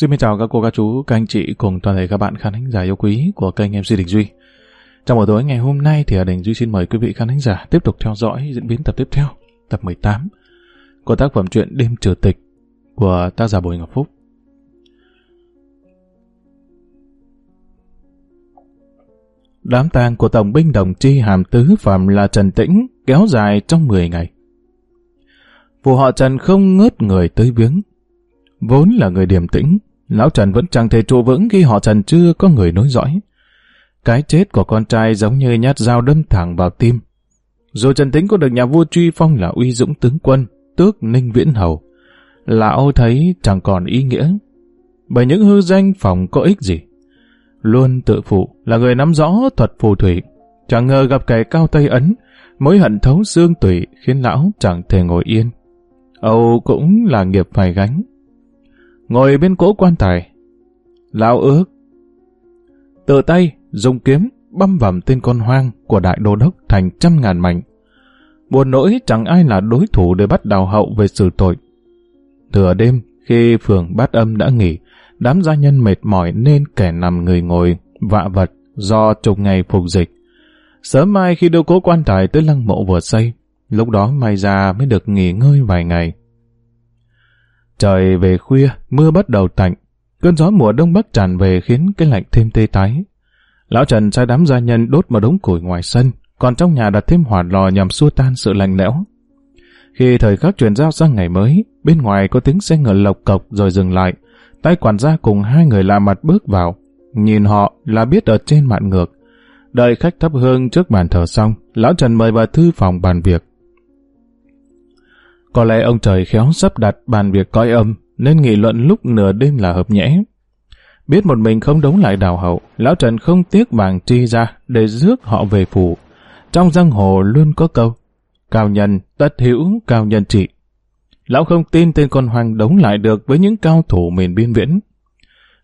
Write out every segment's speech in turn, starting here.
Xin chào các cô, các chú, các anh chị cùng toàn thể các bạn khán thính giả yêu quý của kênh MC Đình Duy. Trong buổi tối ngày hôm nay thì Đình Duy xin mời quý vị khán thính giả tiếp tục theo dõi diễn biến tập tiếp theo, tập 18 của tác phẩm truyện Đêm Trừ Tịch của tác giả Bùi Ngọc Phúc. Đám tang của Tổng binh đồng chi hàm tứ phạm là Trần Tĩnh kéo dài trong 10 ngày. Phù họ Trần không ngớt người tới viếng. Vốn là người điềm tĩnh, Lão Trần vẫn chẳng thể trụ vững khi họ Trần chưa có người nối dõi. Cái chết của con trai giống như nhát dao đâm thẳng vào tim. Dù Trần tính có được nhà vua truy phong là uy dũng tướng quân, tước ninh viễn hầu, lão thấy chẳng còn ý nghĩa. Bởi những hư danh phòng có ích gì. Luôn tự phụ là người nắm rõ thuật phù thủy, chẳng ngờ gặp kẻ cao tây ấn, mối hận thấu xương tủy khiến lão chẳng thể ngồi yên. Âu cũng là nghiệp phải gánh. Ngồi bên cỗ quan tài, lão ước. Tự tay, dùng kiếm, băm vằm tên con hoang của đại đô đốc thành trăm ngàn mảnh. Buồn nỗi chẳng ai là đối thủ để bắt đào hậu về xử tội. Thừa đêm, khi phường bát âm đã nghỉ, đám gia nhân mệt mỏi nên kẻ nằm người ngồi, vạ vật do chục ngày phục dịch. Sớm mai khi đưa cố quan tài tới lăng mộ vừa xây, lúc đó may ra mới được nghỉ ngơi vài ngày. Trời về khuya, mưa bắt đầu tạnh, cơn gió mùa đông bắc tràn về khiến cái lạnh thêm tê tái. Lão Trần sai đám gia nhân đốt một đống củi ngoài sân, còn trong nhà đặt thêm hỏa lò nhằm xua tan sự lạnh lẽo. Khi thời khắc chuyển giao sang ngày mới, bên ngoài có tiếng xe ngựa lộc cộc rồi dừng lại, tay quản gia cùng hai người lạ mặt bước vào. Nhìn họ là biết ở trên mạn ngược. Đợi khách thắp hương trước bàn thờ xong, lão Trần mời vào thư phòng bàn việc. Có lẽ ông trời khéo sắp đặt bàn việc coi âm, nên nghị luận lúc nửa đêm là hợp nhẽ. Biết một mình không đấu lại đào hậu, lão Trần không tiếc vàng chi ra để rước họ về phủ. Trong giang hồ luôn có câu, cao nhân, tất hữu, cao nhân trị. Lão không tin tên con hoàng đấu lại được với những cao thủ miền biên viễn.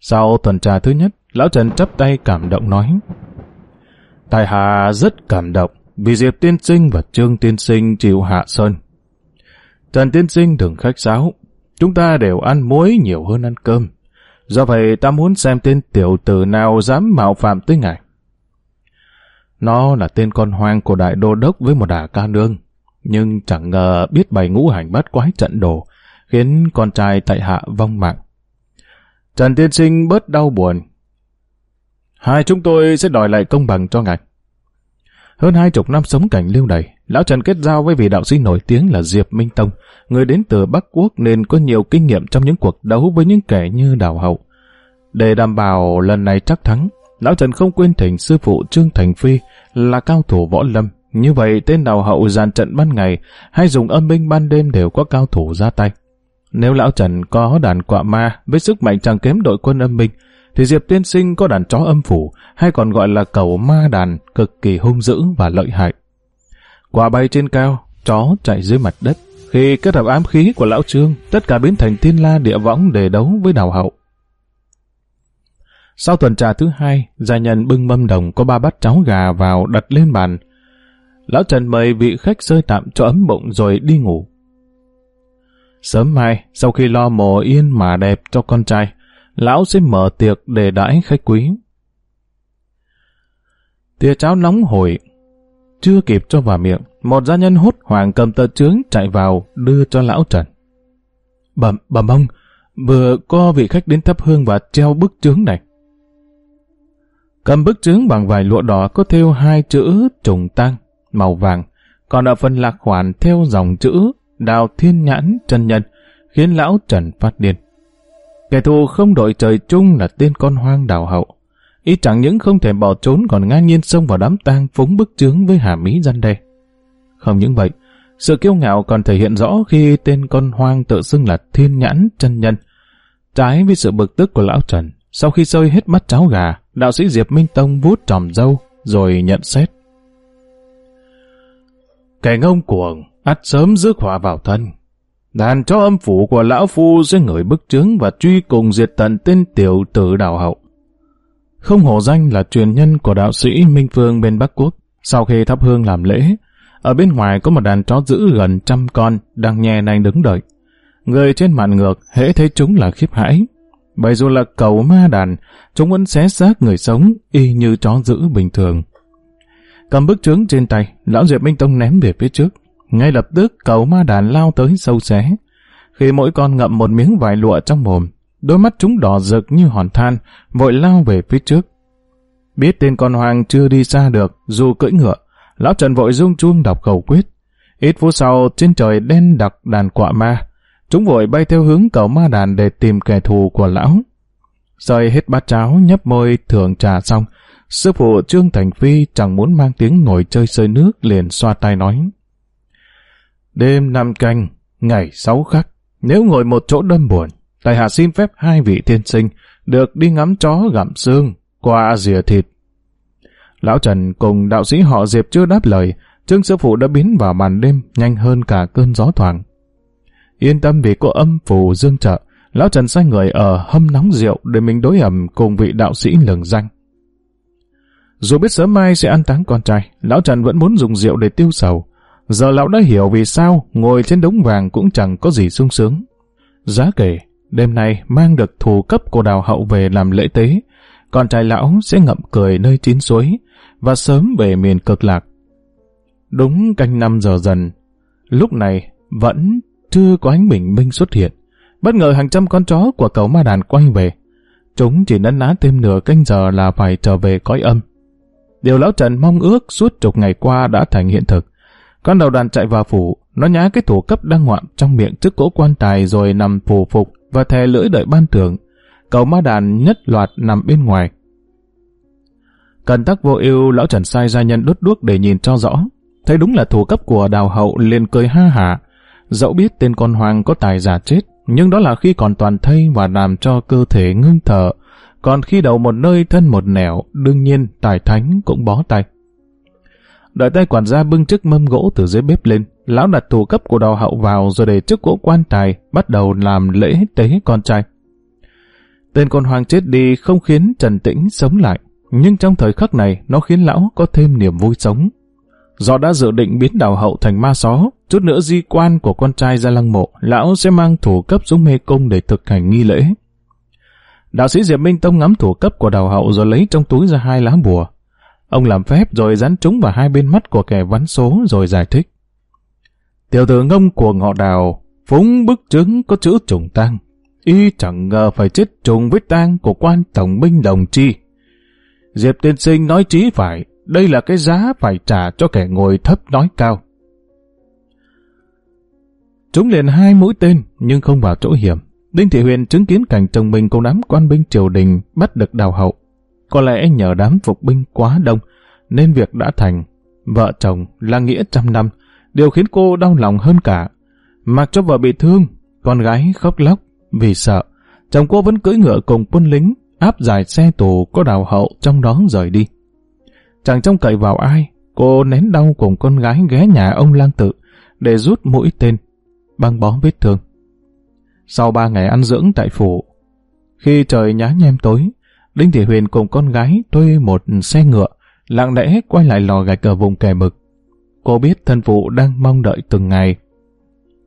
Sau tuần trà thứ nhất, lão Trần chắp tay cảm động nói. Tài hạ rất cảm động vì Diệp Tiên Sinh và Trương Tiên Sinh chịu hạ sơn. Trần Tiên Sinh đừng khách sáo, chúng ta đều ăn muối nhiều hơn ăn cơm. Do vậy ta muốn xem tên tiểu tử nào dám mạo phạm tới ngài. Nó là tên con hoang của đại đô đốc với một đà ca nương, nhưng chẳng ngờ biết bày ngũ hành bắt quái trận đồ, khiến con trai tại hạ vong mạng. Trần Tiên Sinh bớt đau buồn. Hai chúng tôi sẽ đòi lại công bằng cho ngài. Hơn hai chục năm sống cảnh lưu đày, Lão Trần kết giao với vị đạo sĩ nổi tiếng là Diệp Minh Tông, người đến từ Bắc Quốc nên có nhiều kinh nghiệm trong những cuộc đấu với những kẻ như đào hậu. Để đảm bảo lần này chắc thắng, Lão Trần không quên thỉnh sư phụ Trương Thành Phi là cao thủ võ lâm. Như vậy tên đào hậu dàn trận ban ngày hay dùng âm binh ban đêm đều có cao thủ ra tay. Nếu Lão Trần có đàn quạ ma với sức mạnh chẳng kém đội quân âm binh, thì Diệp Tiên Sinh có đàn chó âm phủ hay còn gọi là cầu ma đàn cực kỳ hung dữ và lợi hại. Quả bay trên cao, chó chạy dưới mặt đất. Khi kết hợp ám khí của lão trương, tất cả biến thành thiên la địa võng để đấu với đào hậu. Sau tuần trà thứ hai, gia nhân bưng mâm đồng có ba bát cháo gà vào đặt lên bàn. Lão Trần mời vị khách rơi tạm cho ấm bụng rồi đi ngủ. Sớm mai, sau khi lo mồ yên mà đẹp cho con trai, lão sẽ mở tiệc để đãi khách quý. Tia cháo nóng hổi, chưa kịp cho vào miệng, một gia nhân hốt hoảng cầm tờ trướng chạy vào đưa cho lão Trần. Bẩm, bẩm ông, vừa có vị khách đến thắp hương và treo bức trướng này. Cầm bức trướng bằng vải lụa đỏ có thêu hai chữ trùng tăng, màu vàng, còn ở phần lạc khoản theo dòng chữ đào thiên nhãn chân nhân, khiến lão Trần phát điên. Kẻ thù không đội trời chung là tên con hoang đào hậu. Ý chẳng những không thể bỏ trốn còn ngang nhiên xông vào đám tang phúng bức chướng với hàm ý gian đe. Không những vậy, sự kiêu ngạo còn thể hiện rõ khi tên con hoang tự xưng là thiên nhãn chân nhân. Trái với sự bực tức của lão Trần, sau khi sơi hết mắt cháo gà, đạo sĩ Diệp Minh Tông vút tròm dâu rồi nhận xét. Kẻ ngông cuồng, ắt sớm rước họa vào thân. Đàn cho âm phủ của lão phu sẽ ngửi bức chướng và truy cùng diệt tận tên tiểu tử đào hậu. Không hổ danh là truyền nhân của đạo sĩ Minh Phương bên Bắc Quốc. Sau khi thắp hương làm lễ, ở bên ngoài có một đàn chó giữ gần trăm con đang nhè nanh đứng đợi. Người trên màn ngược hễ thấy chúng là khiếp hãi. Bởi dù là cầu ma đàn, chúng vẫn xé xác người sống, y như chó dữ bình thường. Cầm bức trướng trên tay, lão Diệp Minh Tông ném về phía trước. Ngay lập tức cậu ma đàn lao tới sâu xé. Khi mỗi con ngậm một miếng vải lụa trong mồm, đôi mắt chúng đỏ rực như hòn than, vội lao về phía trước. Biết tên con hoàng chưa đi xa được, dù cưỡi ngựa, lão Trần vội rung chuông đọc khẩu quyết. Ít phút sau, trên trời đen đặc đàn quạ ma. Chúng vội bay theo hướng cầu ma đàn để tìm kẻ thù của lão. Rời hết bát cháo, nhấp môi, thưởng trà xong. Sư phụ Trương Thành Phi chẳng muốn mang tiếng ngồi chơi sơi nước, liền xoa tay nói. Đêm năm canh, ngày sáu khắc, nếu ngồi một chỗ đâm buồn, tại hạ xin phép hai vị thiên sinh được đi ngắm chó gặm xương, qua rìa thịt. Lão Trần cùng đạo sĩ họ Diệp chưa đáp lời, Trương Sư Phụ đã biến vào màn đêm nhanh hơn cả cơn gió thoảng. Yên tâm vì có âm phù dương trợ, Lão Trần sai người ở hâm nóng rượu để mình đối ẩm cùng vị đạo sĩ lừng danh. Dù biết sớm mai sẽ ăn táng con trai, Lão Trần vẫn muốn dùng rượu để tiêu sầu. Giờ Lão đã hiểu vì sao ngồi trên đống vàng cũng chẳng có gì sung sướng. Giá kể, đêm nay mang được thù cấp của đào hậu về làm lễ tế, con trai Lão sẽ ngậm cười nơi chín suối và sớm về miền cực lạc. Đúng canh năm giờ dần, lúc này vẫn chưa có ánh bình minh xuất hiện. Bất ngờ hàng trăm con chó của cầu ma đàn quay về. Chúng chỉ nấn ná thêm nửa canh giờ là phải trở về cõi âm. Điều lão Trần mong ước suốt chục ngày qua đã thành hiện thực. Con đầu đàn chạy vào phủ, nó nhá cái thủ cấp đang ngoạm trong miệng trước cỗ quan tài rồi nằm phù phục và thè lưỡi đợi ban thưởng. Cầu ma đàn nhất loạt nằm bên ngoài. Cần tắc vô ưu lão Trần sai gia nhân đốt đuốc để nhìn cho rõ. Thấy đúng là thủ cấp của đào hậu liền cười ha hả. Dẫu biết tên con hoàng có tài giả chết, nhưng đó là khi còn toàn thây và làm cho cơ thể ngưng thở. Còn khi đầu một nơi thân một nẻo, đương nhiên tài thánh cũng bó tay. Đợi tay quản gia bưng chiếc mâm gỗ từ dưới bếp lên, lão đặt thủ cấp của đào hậu vào rồi để chiếc gỗ quan tài, bắt đầu làm lễ tế con trai. Tên con hoàng chết đi không khiến Trần Tĩnh sống lại, nhưng trong thời khắc này nó khiến lão có thêm niềm vui sống. Do đã dự định biến đào hậu thành ma só, chút nữa di quan của con trai ra lăng mộ, lão sẽ mang thủ cấp xuống mê cung để thực hành nghi lễ. Đạo sĩ Diệp Minh Tông ngắm thủ cấp của đào hậu rồi lấy trong túi ra hai lá bùa. Ông làm phép rồi dán chúng vào hai bên mắt của kẻ vắn số rồi giải thích. Tiểu tử ngông của ngọ đào, phúng bức chứng có chữ trùng tang. Y chẳng ngờ phải chết trùng với tang của quan tổng binh đồng chi. Diệp tiên sinh nói chí phải, đây là cái giá phải trả cho kẻ ngồi thấp nói cao. Chúng liền hai mũi tên nhưng không vào chỗ hiểm. Đinh Thị Huyền chứng kiến cảnh chồng mình cùng đám quan binh triều đình bắt được đào hậu. Có lẽ nhờ đám phục binh quá đông nên việc đã thành. Vợ chồng là nghĩa trăm năm. Điều khiến cô đau lòng hơn cả. Mặc cho vợ bị thương, con gái khóc lóc vì sợ. Chồng cô vẫn cưỡi ngựa cùng quân lính áp giải xe tù có đào hậu trong đó rời đi. Chẳng trông cậy vào ai, cô nén đau cùng con gái ghé nhà ông lang tự để rút mũi tên, băng bó vết thương. Sau ba ngày ăn dưỡng tại phủ, khi trời nhá nhem tối, Đinh Thị Huyền cùng con gái thuê một xe ngựa, lặng lẽ quay lại lò gạch ở vùng kè mực. Cô biết thân phụ đang mong đợi từng ngày.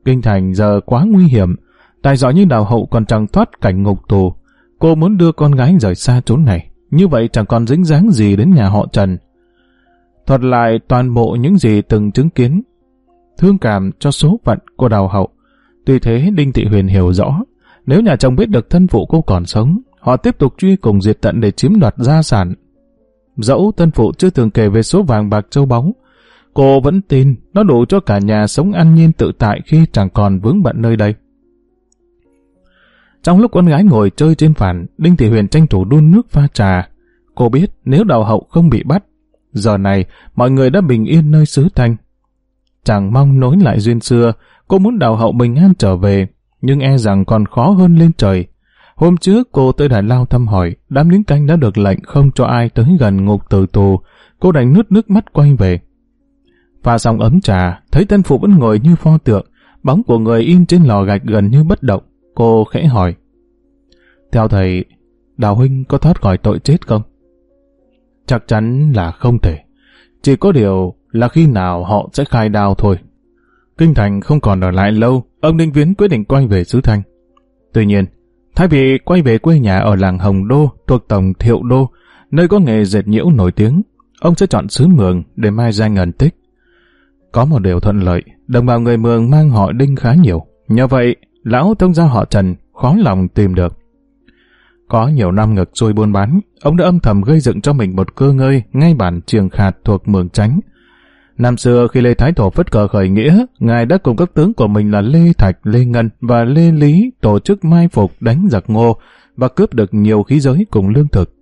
Kinh thành giờ quá nguy hiểm, tài giỏi như đào hậu còn chẳng thoát cảnh ngục tù. Cô muốn đưa con gái rời xa chốn này, như vậy chẳng còn dính dáng gì đến nhà họ Trần thuật lại toàn bộ những gì từng chứng kiến, thương cảm cho số phận của đào hậu. Tuy thế Đinh Thị Huyền hiểu rõ, nếu nhà chồng biết được thân phụ cô còn sống, họ tiếp tục truy cùng diệt tận để chiếm đoạt gia sản. Dẫu thân phụ chưa thường kể về số vàng bạc châu báu, cô vẫn tin nó đủ cho cả nhà sống an nhiên tự tại khi chẳng còn vướng bận nơi đây. Trong lúc con gái ngồi chơi trên phản, Đinh Thị Huyền tranh thủ đun nước pha trà. Cô biết nếu đào hậu không bị bắt, Giờ này, mọi người đã bình yên nơi xứ Thanh. Chẳng mong nối lại duyên xưa, cô muốn đào hậu bình an trở về, nhưng e rằng còn khó hơn lên trời. Hôm trước cô tới Đại Lao thăm hỏi, đám lính canh đã được lệnh không cho ai tới gần ngục tử tù, cô đành nước nước mắt quay về. Pha xong ấm trà, thấy tên phụ vẫn ngồi như pho tượng, bóng của người in trên lò gạch gần như bất động, cô khẽ hỏi. Theo thầy, Đào Huynh có thoát khỏi tội chết không? Chắc chắn là không thể. Chỉ có điều là khi nào họ sẽ khai đào thôi. Kinh Thành không còn ở lại lâu, ông Đinh Viễn quyết định quay về xứ Thanh. Tuy nhiên, Thái Vị quay về quê nhà ở làng Hồng Đô thuộc tổng Thiệu Đô, nơi có nghề dệt nhiễu nổi tiếng, ông sẽ chọn xứ Mường để mai danh ẩn tích. Có một điều thuận lợi, đồng bào người Mường mang họ Đinh khá nhiều. Nhờ vậy, lão thông gia họ Trần khó lòng tìm được. Có nhiều năm ngực xuôi buôn bán, ông đã âm thầm gây dựng cho mình một cơ ngơi ngay bản trường khạt thuộc Mường Tránh. Năm xưa khi Lê Thái Tổ phất cờ khởi nghĩa, ngài đã cùng các tướng của mình là Lê Thạch, Lê Ngân và Lê Lý tổ chức mai phục đánh giặc ngô và cướp được nhiều khí giới cùng lương thực.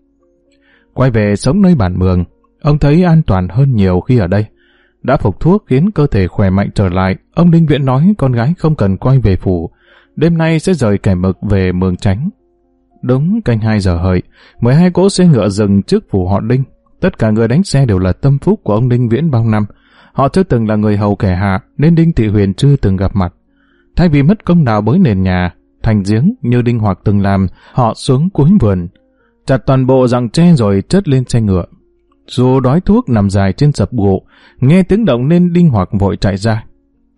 Quay về sống nơi bản mường, ông thấy an toàn hơn nhiều khi ở đây. Đã phục thuốc khiến cơ thể khỏe mạnh trở lại, ông Đinh Viễn nói con gái không cần quay về phủ, đêm nay sẽ rời kẻ mực về mường tránh. Đúng canh 2 giờ hợi, 12 cỗ xe ngựa dừng trước phủ họ Đinh. Tất cả người đánh xe đều là tâm phúc của ông Đinh Viễn bao năm. Họ chưa từng là người hầu kẻ hạ, nên Đinh Thị Huyền chưa từng gặp mặt. Thay vì mất công đào bới nền nhà, thành giếng như Đinh Hoặc từng làm, họ xuống cuối vườn, chặt toàn bộ rặng tre rồi chất lên xe ngựa. Dù đói thuốc nằm dài trên sập gỗ, nghe tiếng động nên Đinh Hoặc vội chạy ra.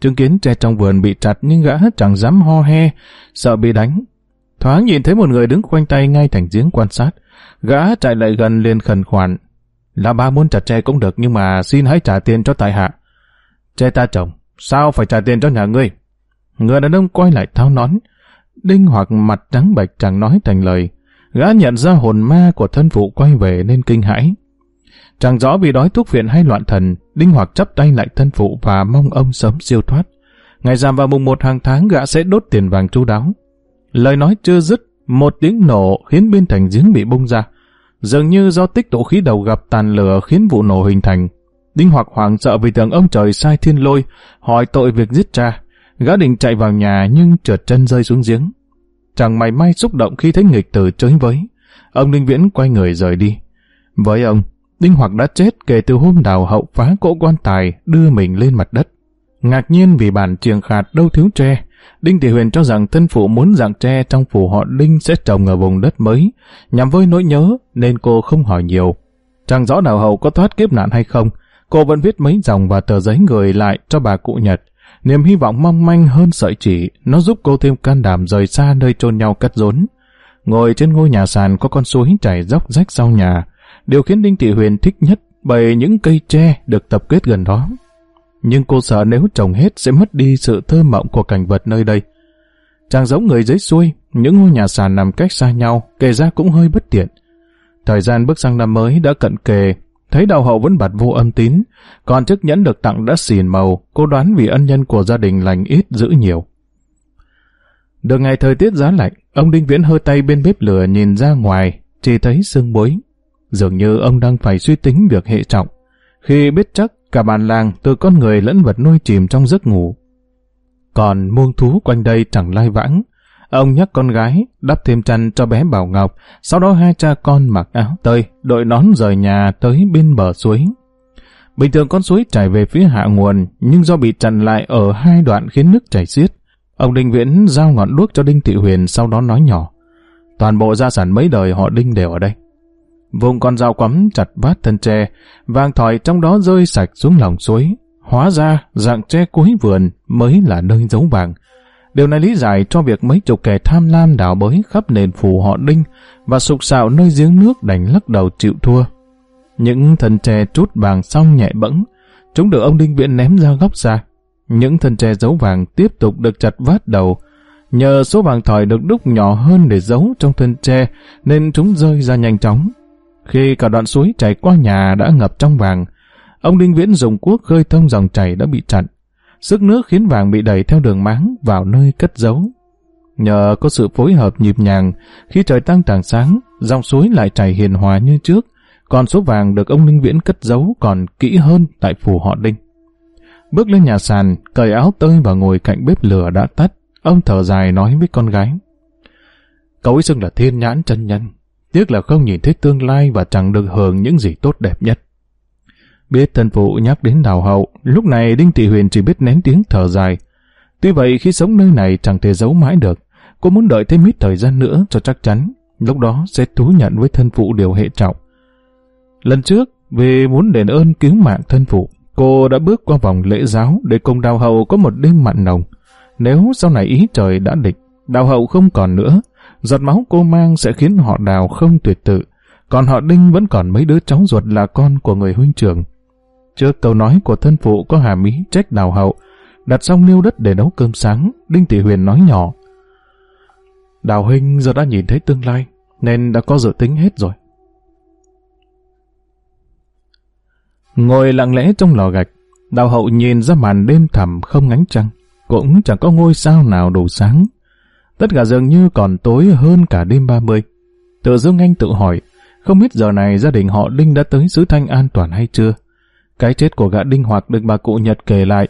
Chứng kiến tre trong vườn bị chặt nhưng gã chẳng dám ho he, sợ bị đánh. Thoáng nhìn thấy một người đứng khoanh tay ngay thành giếng quan sát. Gã chạy lại gần liền khẩn khoản. Là ba muốn chặt tre cũng được nhưng mà xin hãy trả tiền cho tại hạ. Tre ta chồng, sao phải trả tiền cho nhà ngươi? Người đàn ông quay lại tháo nón. Đinh hoặc mặt trắng bạch chẳng nói thành lời. Gã nhận ra hồn ma của thân phụ quay về nên kinh hãi. Chẳng rõ vì đói thuốc viện hay loạn thần, Đinh Hoặc chấp tay lại thân phụ và mong ông sớm siêu thoát. Ngày giảm vào mùng một hàng tháng gã sẽ đốt tiền vàng chu đáo. Lời nói chưa dứt, một tiếng nổ khiến bên thành giếng bị bung ra. Dường như do tích tụ khí đầu gặp tàn lửa khiến vụ nổ hình thành. Đinh Hoặc hoảng sợ vì tưởng ông trời sai thiên lôi, hỏi tội việc giết cha. Gã định chạy vào nhà nhưng trượt chân rơi xuống giếng. Chẳng mày may xúc động khi thấy nghịch tử chới với. Ông Đinh Viễn quay người rời đi. Với ông, Đinh Hoặc đã chết kể từ hôm đào hậu phá cỗ quan tài đưa mình lên mặt đất. Ngạc nhiên vì bản trường khạt đâu thiếu tre, Đinh Thị Huyền cho rằng thân phụ muốn dạng tre trong phủ họ Đinh sẽ trồng ở vùng đất mới, nhằm với nỗi nhớ nên cô không hỏi nhiều. Chẳng rõ nào hậu có thoát kiếp nạn hay không, cô vẫn viết mấy dòng và tờ giấy gửi lại cho bà cụ Nhật. Niềm hy vọng mong manh hơn sợi chỉ, nó giúp cô thêm can đảm rời xa nơi chôn nhau cất rốn. Ngồi trên ngôi nhà sàn có con suối chảy dốc rách sau nhà, điều khiến Đinh Thị Huyền thích nhất bởi những cây tre được tập kết gần đó. Nhưng cô sợ nếu trồng hết sẽ mất đi sự thơ mộng của cảnh vật nơi đây. Chàng giống người dưới xuôi, những ngôi nhà sàn nằm cách xa nhau, kề ra cũng hơi bất tiện. Thời gian bước sang năm mới đã cận kề, thấy đạo hậu vẫn bật vô âm tín, còn chiếc nhẫn được tặng đã xỉn màu, cô đoán vì ân nhân của gia đình lành ít giữ nhiều. Được ngày thời tiết giá lạnh, ông Đinh Viễn hơi tay bên bếp lửa nhìn ra ngoài, chỉ thấy sương bối. Dường như ông đang phải suy tính việc hệ trọng. Khi biết chắc cả bàn làng từ con người lẫn vật nuôi chìm trong giấc ngủ. Còn muông thú quanh đây chẳng lai vãng. Ông nhắc con gái, đắp thêm chăn cho bé Bảo Ngọc, sau đó hai cha con mặc áo tơi, đội nón rời nhà tới bên bờ suối. Bình thường con suối chảy về phía hạ nguồn, nhưng do bị chặn lại ở hai đoạn khiến nước chảy xiết. Ông Đinh Viễn giao ngọn đuốc cho Đinh Thị Huyền sau đó nói nhỏ. Toàn bộ gia sản mấy đời họ Đinh đều ở đây. Vùng con dao quắm chặt vát thân tre, vàng thỏi trong đó rơi sạch xuống lòng suối. Hóa ra, dạng tre cuối vườn mới là nơi giấu vàng. Điều này lý giải cho việc mấy chục kẻ tham lam đào bới khắp nền phủ họ đinh và sục sạo nơi giếng nước đành lắc đầu chịu thua. Những thân tre trút vàng xong nhẹ bẫng, chúng được ông Đinh Viễn ném ra góc xa. Những thân tre giấu vàng tiếp tục được chặt vát đầu. Nhờ số vàng thỏi được đúc nhỏ hơn để giấu trong thân tre nên chúng rơi ra nhanh chóng. Khi cả đoạn suối chảy qua nhà đã ngập trong vàng, ông Đinh Viễn dùng cuốc khơi thông dòng chảy đã bị chặn. Sức nước khiến vàng bị đẩy theo đường máng vào nơi cất giấu. Nhờ có sự phối hợp nhịp nhàng, khi trời tăng tảng sáng, dòng suối lại chảy hiền hòa như trước, còn số vàng được ông Đinh Viễn cất giấu còn kỹ hơn tại phủ họ Đinh. Bước lên nhà sàn, cởi áo tơi và ngồi cạnh bếp lửa đã tắt, ông thở dài nói với con gái. Cậu ấy xưng là thiên nhãn chân nhân, tiếc là không nhìn thấy tương lai và chẳng được hưởng những gì tốt đẹp nhất. Biết thân phụ nhắc đến đào hậu, lúc này Đinh Thị Huyền chỉ biết nén tiếng thở dài. Tuy vậy khi sống nơi này chẳng thể giấu mãi được, cô muốn đợi thêm ít thời gian nữa cho chắc chắn, lúc đó sẽ thú nhận với thân phụ điều hệ trọng. Lần trước, vì muốn đền ơn cứu mạng thân phụ, cô đã bước qua vòng lễ giáo để cùng đào hậu có một đêm mặn nồng. Nếu sau này ý trời đã định, đào hậu không còn nữa, Giọt máu cô mang sẽ khiến họ đào không tuyệt tự, còn họ đinh vẫn còn mấy đứa cháu ruột là con của người huynh trưởng. Trước câu nói của thân phụ có hàm ý trách đào hậu, đặt xong niêu đất để nấu cơm sáng, Đinh Thị Huyền nói nhỏ. Đào huynh giờ đã nhìn thấy tương lai, nên đã có dự tính hết rồi. Ngồi lặng lẽ trong lò gạch, đào hậu nhìn ra màn đêm thẳm không ngánh trăng, cũng chẳng có ngôi sao nào đủ sáng. Tất cả dường như còn tối hơn cả đêm 30. Tự dưng anh tự hỏi, không biết giờ này gia đình họ Đinh đã tới xứ Thanh an toàn hay chưa? Cái chết của gã Đinh Hoặc được bà cụ Nhật kể lại.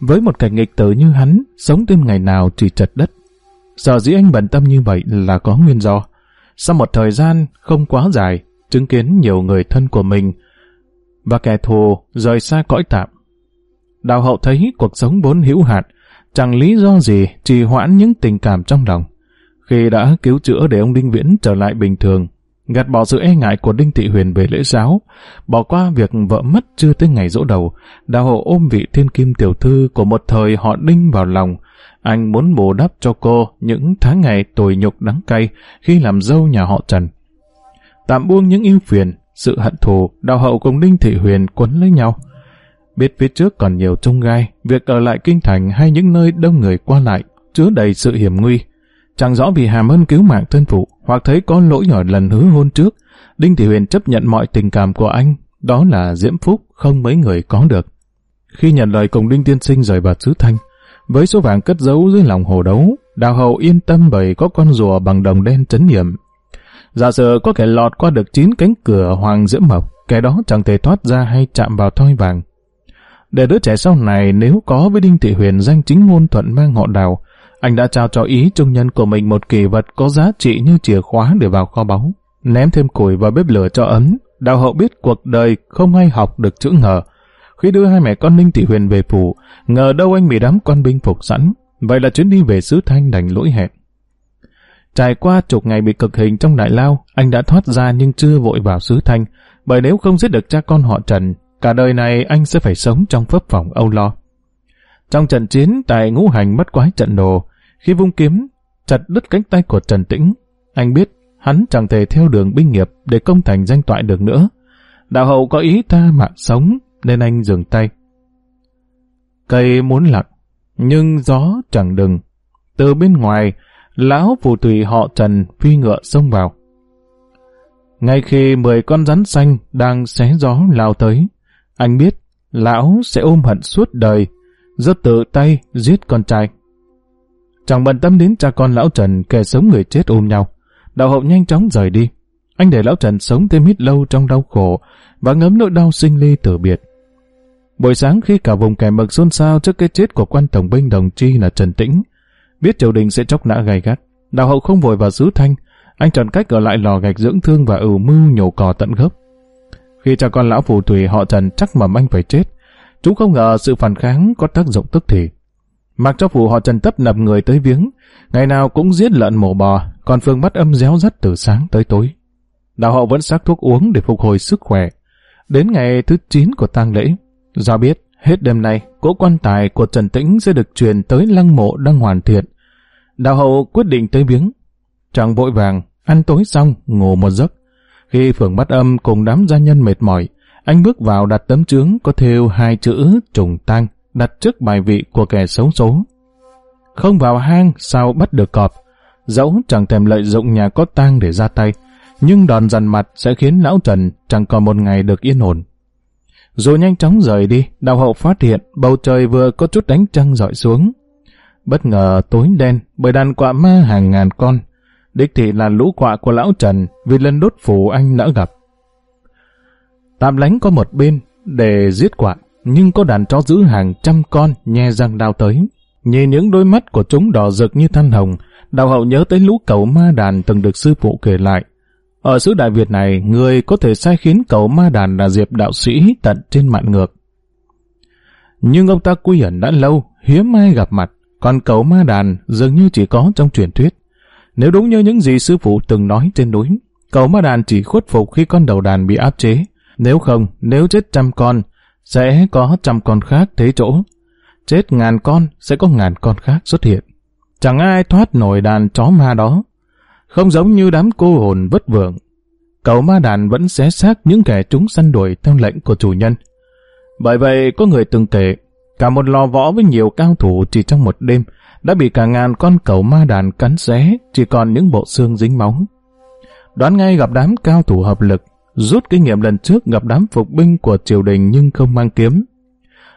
Với một cảnh nghịch tử như hắn, sống thêm ngày nào chỉ chật đất. Sợ dĩ anh bận tâm như vậy là có nguyên do. Sau một thời gian không quá dài, chứng kiến nhiều người thân của mình và kẻ thù rời xa cõi tạm. Đào hậu thấy cuộc sống vốn hữu hạn, chẳng lý do gì trì hoãn những tình cảm trong lòng. Khi đã cứu chữa để ông Đinh Viễn trở lại bình thường, gạt bỏ sự e ngại của Đinh Thị Huyền về lễ giáo, bỏ qua việc vợ mất chưa tới ngày dỗ đầu, đào hộ ôm vị thiên kim tiểu thư của một thời họ Đinh vào lòng. Anh muốn bù đắp cho cô những tháng ngày tồi nhục đắng cay khi làm dâu nhà họ Trần. Tạm buông những ưu phiền, sự hận thù, đào hậu cùng Đinh Thị Huyền quấn lấy nhau. Biết phía trước còn nhiều trông gai, việc ở lại kinh thành hay những nơi đông người qua lại, chứa đầy sự hiểm nguy. Chẳng rõ vì hàm ơn cứu mạng thân phụ, hoặc thấy có lỗi nhỏ lần hứa hôn trước, Đinh Thị Huyền chấp nhận mọi tình cảm của anh, đó là diễm phúc không mấy người có được. Khi nhận lời cùng Đinh Tiên Sinh rời bạt xứ Thanh, với số vàng cất giấu dưới lòng hồ đấu, đào hậu yên tâm bởi có con rùa bằng đồng đen chấn hiểm. Giả sử có kẻ lọt qua được chín cánh cửa hoàng diễm mộc, kẻ đó chẳng thể thoát ra hay chạm vào thoi vàng. Để đứa trẻ sau này nếu có với Đinh Thị Huyền danh chính ngôn thuận mang họ đào, anh đã trao cho ý trung nhân của mình một kỳ vật có giá trị như chìa khóa để vào kho báu. Ném thêm củi vào bếp lửa cho ấm, đào hậu biết cuộc đời không hay học được chữ ngờ. Khi đưa hai mẹ con Ninh Thị Huyền về phủ, ngờ đâu anh bị đám quan binh phục sẵn. Vậy là chuyến đi về xứ Thanh đành lỗi hẹn. Trải qua chục ngày bị cực hình trong đại lao, anh đã thoát ra nhưng chưa vội vào xứ Thanh, bởi nếu không giết được cha con họ Trần, cả đời này anh sẽ phải sống trong phấp phòng âu lo. Trong trận chiến tại ngũ hành mất quái trận đồ, khi vung kiếm, chặt đứt cánh tay của Trần Tĩnh, anh biết hắn chẳng thể theo đường binh nghiệp để công thành danh toại được nữa. Đạo hậu có ý ta mạng sống, nên anh dừng tay. Cây muốn lặng, nhưng gió chẳng đừng. Từ bên ngoài, lão phù tùy họ Trần phi ngựa xông vào. Ngay khi mười con rắn xanh đang xé gió lao tới, anh biết lão sẽ ôm hận suốt đời, rất tự tay giết con trai. Chẳng bận tâm đến cha con lão Trần kẻ sống người chết ôm nhau. Đạo hậu nhanh chóng rời đi. Anh để lão Trần sống thêm ít lâu trong đau khổ và ngấm nỗi đau sinh ly tử biệt. Buổi sáng khi cả vùng kẻ mực xôn xao trước cái chết của quan tổng binh đồng chi là Trần Tĩnh, biết triều đình sẽ chóc nã gay gắt, đạo hậu không vội vào sứ thanh, anh chọn cách ở lại lò gạch dưỡng thương và ủ mưu nhổ cỏ tận gốc. Khi cha con lão phù thủy họ Trần chắc mầm anh phải chết, chúng không ngờ sự phản kháng có tác dụng tức thì. Mặc cho phù họ Trần tấp nập người tới viếng, ngày nào cũng giết lợn mổ bò, còn Phương bắt âm réo rắt từ sáng tới tối. Đạo hậu vẫn sắc thuốc uống để phục hồi sức khỏe. Đến ngày thứ 9 của tang lễ, do biết hết đêm nay, cỗ quan tài của Trần Tĩnh sẽ được truyền tới lăng mộ đang hoàn thiện. Đạo hậu quyết định tới viếng. Chẳng vội vàng, ăn tối xong, ngủ một giấc. Khi phường bắt âm cùng đám gia nhân mệt mỏi, anh bước vào đặt tấm trướng có thêu hai chữ trùng tang đặt trước bài vị của kẻ xấu số. Không vào hang sao bắt được cọp, dẫu chẳng thèm lợi dụng nhà có tang để ra tay, nhưng đòn dằn mặt sẽ khiến lão Trần chẳng còn một ngày được yên ổn. Rồi nhanh chóng rời đi, đào hậu phát hiện bầu trời vừa có chút đánh trăng dọi xuống. Bất ngờ tối đen bởi đàn quạ ma hàng ngàn con. Đích thị là lũ quạ của lão Trần vì lần đốt phủ anh đã gặp. Tạm lánh có một bên để giết quạ nhưng có đàn chó giữ hàng trăm con nhe răng đao tới. Nhìn những đôi mắt của chúng đỏ rực như than hồng, đào hậu nhớ tới lũ cẩu ma đàn từng được sư phụ kể lại. Ở xứ Đại Việt này, người có thể sai khiến cẩu ma đàn là diệp đạo sĩ tận trên mạng ngược. Nhưng ông ta quy ẩn đã lâu, hiếm ai gặp mặt, còn cẩu ma đàn dường như chỉ có trong truyền thuyết. Nếu đúng như những gì sư phụ từng nói trên núi, cậu ma đàn chỉ khuất phục khi con đầu đàn bị áp chế. Nếu không, nếu chết trăm con, sẽ có trăm con khác thế chỗ. Chết ngàn con, sẽ có ngàn con khác xuất hiện. Chẳng ai thoát nổi đàn chó ma đó. Không giống như đám cô hồn vất vưởng, cậu ma đàn vẫn xé xác những kẻ chúng săn đuổi theo lệnh của chủ nhân. Bởi vậy, có người từng kể, cả một lò võ với nhiều cao thủ chỉ trong một đêm đã bị cả ngàn con cẩu ma đàn cắn xé, chỉ còn những bộ xương dính máu. Đoán ngay gặp đám cao thủ hợp lực, rút kinh nghiệm lần trước gặp đám phục binh của triều đình nhưng không mang kiếm.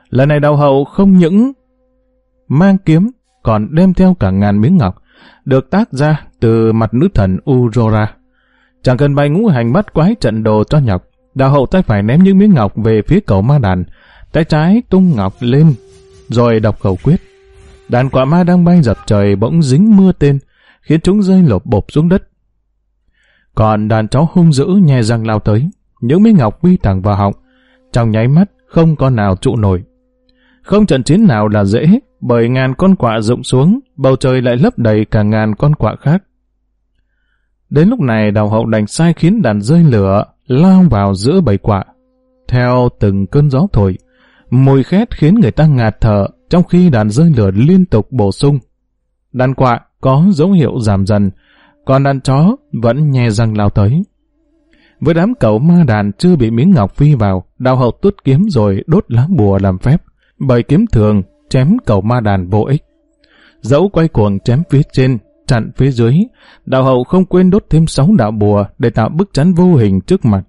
Lần này đào hậu không những mang kiếm, còn đem theo cả ngàn miếng ngọc, được tác ra từ mặt nữ thần Urora. Chẳng cần bay ngũ hành bắt quái trận đồ cho nhọc, đào hậu tay phải ném những miếng ngọc về phía cầu ma đàn, tay trái tung ngọc lên, rồi đọc khẩu quyết. Đàn quả ma đang bay dập trời bỗng dính mưa tên, khiến chúng rơi lộp bộp xuống đất. Còn đàn chó hung dữ nhè răng lao tới, những miếng ngọc quy thẳng vào họng, trong nháy mắt không con nào trụ nổi. Không trận chiến nào là dễ, bởi ngàn con quạ rụng xuống, bầu trời lại lấp đầy cả ngàn con quạ khác. Đến lúc này đào hậu đành sai khiến đàn rơi lửa, lao vào giữa bầy quạ. Theo từng cơn gió thổi, mùi khét khiến người ta ngạt thở, trong khi đàn rơi lửa liên tục bổ sung. Đàn quạ có dấu hiệu giảm dần, còn đàn chó vẫn nhe răng lao tới. Với đám cậu ma đàn chưa bị miếng ngọc phi vào, đào hậu tuốt kiếm rồi đốt lá bùa làm phép. Bởi kiếm thường, chém cậu ma đàn vô ích. Dẫu quay cuồng chém phía trên, chặn phía dưới, đạo hậu không quên đốt thêm sáu đạo bùa để tạo bức chắn vô hình trước mặt.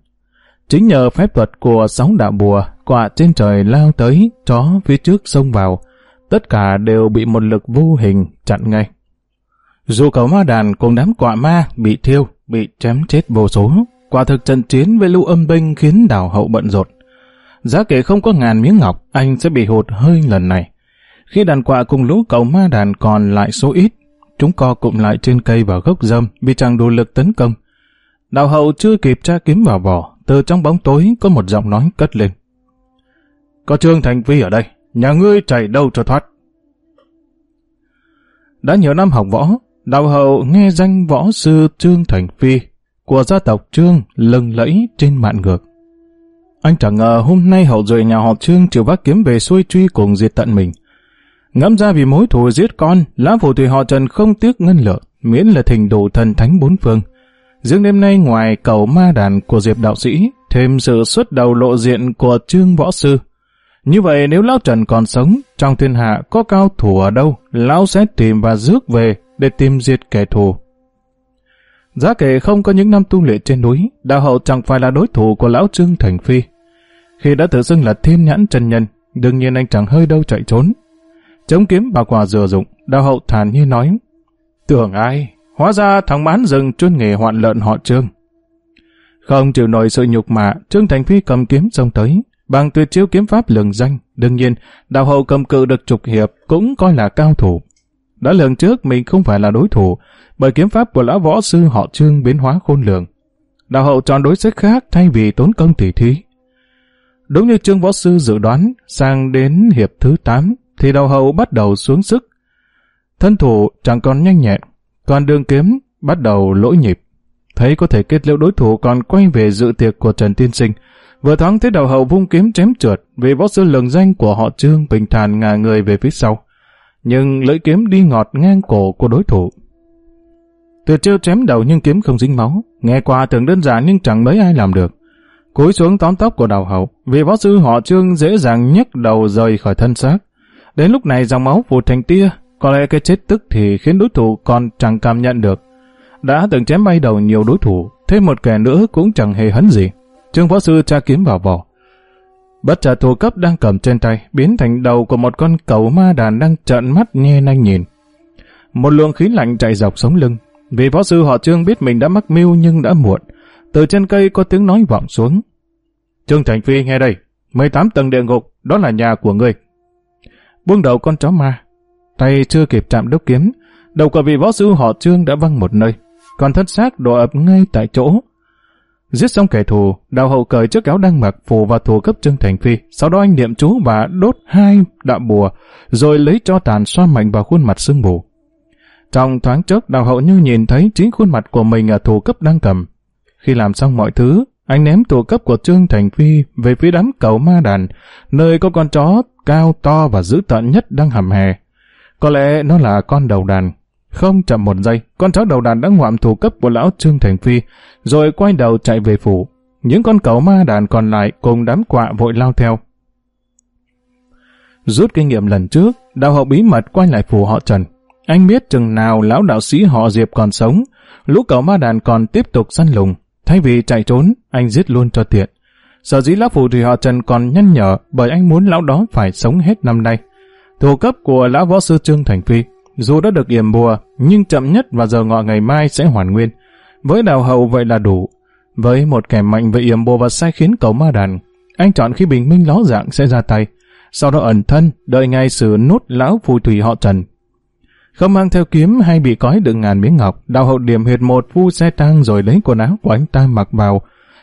Chính nhờ phép thuật của sáu đạo bùa, quả trên trời lao tới, chó phía trước xông vào, tất cả đều bị một lực vô hình chặn ngay. Dù cầu ma đàn cùng đám quạ ma bị thiêu, bị chém chết vô số, quả thực trận chiến với lũ âm binh khiến đào hậu bận rộn. Giá kể không có ngàn miếng ngọc, anh sẽ bị hụt hơi lần này. Khi đàn quạ cùng lũ cầu ma đàn còn lại số ít, chúng co cụm lại trên cây và gốc dâm vì chẳng đủ lực tấn công. Đào hậu chưa kịp tra kiếm vào vỏ, từ trong bóng tối có một giọng nói cất lên. Có Trương Thành Phi ở đây, nhà ngươi chạy đâu cho thoát. Đã nhiều năm học võ, đạo hậu nghe danh võ sư Trương Thành Phi của gia tộc Trương lừng lẫy trên mạng ngược. Anh chẳng ngờ hôm nay hậu duệ nhà họ Trương chịu vác kiếm về xuôi truy cùng diệt tận mình. Ngẫm ra vì mối thù giết con, lá phù thủy họ Trần không tiếc ngân lượng, miễn là thỉnh đủ thần thánh bốn phương. Riêng đêm nay ngoài cầu ma đàn của Diệp đạo sĩ, thêm sự xuất đầu lộ diện của Trương Võ Sư. Như vậy nếu Lão Trần còn sống, trong thiên hạ có cao thủ ở đâu, Lão sẽ tìm và rước về để tìm diệt kẻ thù. Giá kể không có những năm tu luyện trên núi, đạo hậu chẳng phải là đối thủ của Lão Trương Thành Phi. Khi đã tự xưng là thiên nhãn chân nhân, đương nhiên anh chẳng hơi đâu chạy trốn. Chống kiếm bà quả dừa dụng, đạo hậu thản như nói, tưởng ai, hóa ra thằng bán rừng chuyên nghề hoạn lợn họ Trương. Không chịu nổi sự nhục mạ, Trương Thành Phi cầm kiếm xông tới, bằng tuyệt chiêu kiếm pháp lường danh. Đương nhiên, đạo hậu cầm cự được trục hiệp cũng coi là cao thủ. Đã lường trước mình không phải là đối thủ, bởi kiếm pháp của lão võ sư họ Trương biến hóa khôn lường. Đạo hậu chọn đối sách khác thay vì tốn công tỉ thí. Đúng như Trương Võ Sư dự đoán, sang đến hiệp thứ 8, thì đạo hậu bắt đầu xuống sức. Thân thủ chẳng còn nhanh nhẹn, còn đường kiếm bắt đầu lỗi nhịp. Thấy có thể kết liễu đối thủ còn quay về dự tiệc của Trần Tiên Sinh. Vừa thoáng thấy đầu hậu vung kiếm chém trượt vì võ sư lường danh của họ Trương bình thản ngả người về phía sau. Nhưng lưỡi kiếm đi ngọt ngang cổ của đối thủ. Từ chiêu chém đầu nhưng kiếm không dính máu, nghe qua tưởng đơn giản nhưng chẳng mấy ai làm được. Cúi xuống tóm tóc của đầu hậu, vì võ sư họ Trương dễ dàng nhấc đầu rời khỏi thân xác. Đến lúc này dòng máu phụt thành tia, có lẽ cái chết tức thì khiến đối thủ còn chẳng cảm nhận được. Đã từng chém bay đầu nhiều đối thủ, thêm một kẻ nữa cũng chẳng hề hấn gì. Trương võ sư tra kiếm vào vỏ. Bất chợt thủ cấp đang cầm trên tay, biến thành đầu của một con cầu ma đàn đang trợn mắt nhe nanh nhìn. Một luồng khí lạnh chạy dọc sống lưng. Vì võ sư họ Trương biết mình đã mắc mưu nhưng đã muộn. Từ trên cây có tiếng nói vọng xuống. Trương Thành Phi nghe đây, 18 tầng địa ngục, đó là nhà của ngươi buông đầu con chó ma. Tay chưa kịp chạm đốc kiếm, đầu của vị võ sư họ trương đã văng một nơi, còn thân xác đổ ập ngay tại chỗ. Giết xong kẻ thù, đào hậu cởi chiếc áo đang mặc phù vào thù cấp Trương Thành Phi, sau đó anh niệm chú và đốt hai đạo bùa, rồi lấy cho tàn xoa mạnh vào khuôn mặt sương mù. Trong thoáng chốc, đào hậu như nhìn thấy chính khuôn mặt của mình ở thù cấp đang cầm. Khi làm xong mọi thứ, anh ném thù cấp của Trương Thành Phi về phía đám cầu ma đàn, nơi có con chó cao to và dữ tợn nhất đang hầm hè. Có lẽ nó là con đầu đàn. Không chậm một giây, con chó đầu đàn đã ngoạm thủ cấp của lão Trương Thành Phi, rồi quay đầu chạy về phủ. Những con cẩu ma đàn còn lại cùng đám quạ vội lao theo. Rút kinh nghiệm lần trước, đạo hậu bí mật quay lại phủ họ Trần. Anh biết chừng nào lão đạo sĩ họ Diệp còn sống, lũ cẩu ma đàn còn tiếp tục săn lùng. Thay vì chạy trốn, anh giết luôn cho tiện. Sở dĩ lão phù thì họ Trần còn nhăn nhở bởi anh muốn lão đó phải sống hết năm nay. Thủ cấp của lão võ sư Trương Thành Phi, dù đã được yểm bùa, nhưng chậm nhất vào giờ ngọ ngày mai sẽ hoàn nguyên. Với đào hậu vậy là đủ. Với một kẻ mạnh về yểm bùa và sai khiến cầu ma đàn, anh chọn khi bình minh ló dạng sẽ ra tay. Sau đó ẩn thân, đợi ngày sự nút lão phù thủy họ Trần. Không mang theo kiếm hay bị cói đựng ngàn miếng ngọc, đào hậu điểm huyệt một phu xe tang rồi lấy quần áo của anh ta mặc vào,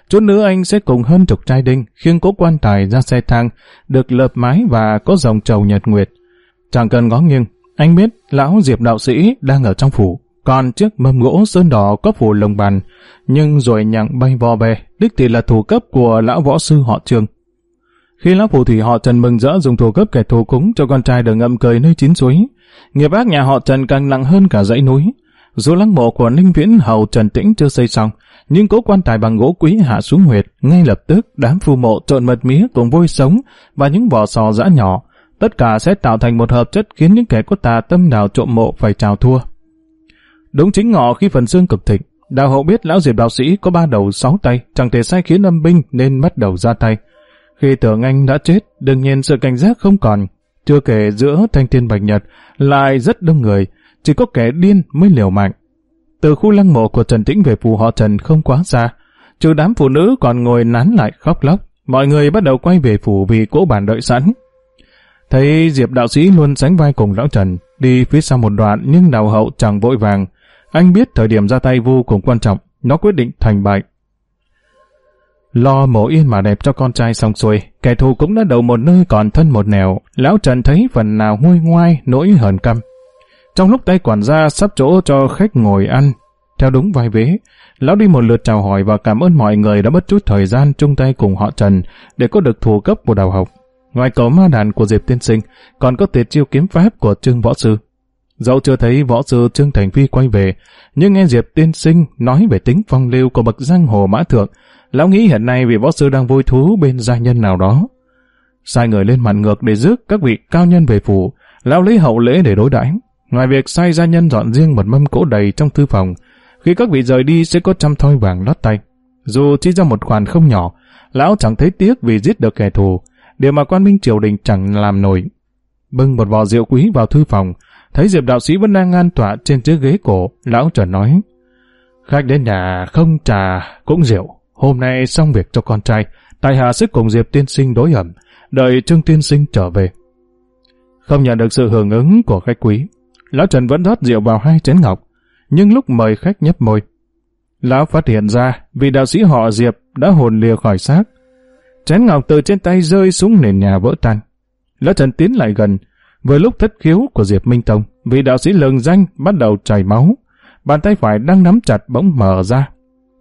Chút nữa anh sẽ cùng hơn chục trai đinh khiêng cố quan tài ra xe thang, được lợp mái và có dòng trầu nhật nguyệt. Chẳng cần ngó nghiêng, anh biết lão Diệp đạo sĩ đang ở trong phủ. Còn chiếc mâm gỗ sơn đỏ có phủ lồng bàn, nhưng rồi nhặng bay vò về, đích thì là thủ cấp của lão võ sư họ Trương. Khi lão phù thủy họ Trần mừng rỡ dùng thủ cấp kẻ thù cúng cho con trai được ngậm cười nơi chín suối, nghiệp ác nhà họ Trần càng nặng hơn cả dãy núi. Dù lăng mộ của Ninh Viễn hầu Trần Tĩnh chưa xây xong, nhưng cố quan tài bằng gỗ quý hạ xuống huyệt, ngay lập tức đám phu mộ trộn mật mía cùng vôi sống và những vỏ sò dã nhỏ, tất cả sẽ tạo thành một hợp chất khiến những kẻ có tà tâm nào trộm mộ phải chào thua. Đúng chính ngọ khi phần xương cực thịnh, đạo hậu biết lão diệp đạo sĩ có ba đầu sáu tay, chẳng thể sai khiến âm binh nên bắt đầu ra tay. Khi tưởng anh đã chết, đương nhiên sự cảnh giác không còn. Chưa kể giữa thanh thiên bạch nhật lại rất đông người, chỉ có kẻ điên mới liều mạng Từ khu lăng mộ của Trần Tĩnh về phủ họ Trần không quá xa, trừ đám phụ nữ còn ngồi nán lại khóc lóc, mọi người bắt đầu quay về phủ vì cỗ bàn đợi sẵn. Thấy Diệp đạo sĩ luôn sánh vai cùng lão Trần, đi phía sau một đoạn nhưng đào hậu chẳng vội vàng. Anh biết thời điểm ra tay vô cùng quan trọng, nó quyết định thành bại. Lo mổ yên mà đẹp cho con trai xong xuôi, kẻ thù cũng đã đầu một nơi còn thân một nẻo, lão Trần thấy phần nào nguôi ngoai, nỗi hờn căm. Trong lúc tay quản gia sắp chỗ cho khách ngồi ăn, theo đúng vai vế, lão đi một lượt chào hỏi và cảm ơn mọi người đã mất chút thời gian chung tay cùng họ Trần để có được thù cấp của đào học. Ngoài cầu ma đàn của Diệp Tiên Sinh, còn có tuyệt chiêu kiếm pháp của Trương Võ Sư. Dẫu chưa thấy võ sư Trương Thành Phi quay về, nhưng nghe Diệp Tiên Sinh nói về tính phong lưu của bậc giang hồ mã thượng, lão nghĩ hiện nay vị võ sư đang vui thú bên gia nhân nào đó. Sai người lên mặt ngược để rước các vị cao nhân về phủ, lão lấy hậu lễ để đối đãi Ngoài việc sai gia nhân dọn riêng một mâm cỗ đầy trong thư phòng, khi các vị rời đi sẽ có trăm thoi vàng lót tay. Dù chỉ ra một khoản không nhỏ, lão chẳng thấy tiếc vì giết được kẻ thù, điều mà quan minh triều đình chẳng làm nổi. Bưng một vò rượu quý vào thư phòng, thấy Diệp đạo sĩ vẫn đang an tọa trên chiếc ghế cổ, lão Trần nói, khách đến nhà không trà cũng rượu, hôm nay xong việc cho con trai, tại hạ sức cùng Diệp tiên sinh đối ẩm, đợi Trương tiên sinh trở về. Không nhận được sự hưởng ứng của khách quý, Lão Trần vẫn rót rượu vào hai chén ngọc, nhưng lúc mời khách nhấp môi. Lão phát hiện ra vị đạo sĩ họ Diệp đã hồn lìa khỏi xác. Chén ngọc từ trên tay rơi xuống nền nhà vỡ tan. Lão Trần tiến lại gần, vừa lúc thất khiếu của Diệp Minh Tông, vị đạo sĩ lừng danh bắt đầu chảy máu. Bàn tay phải đang nắm chặt bỗng mở ra.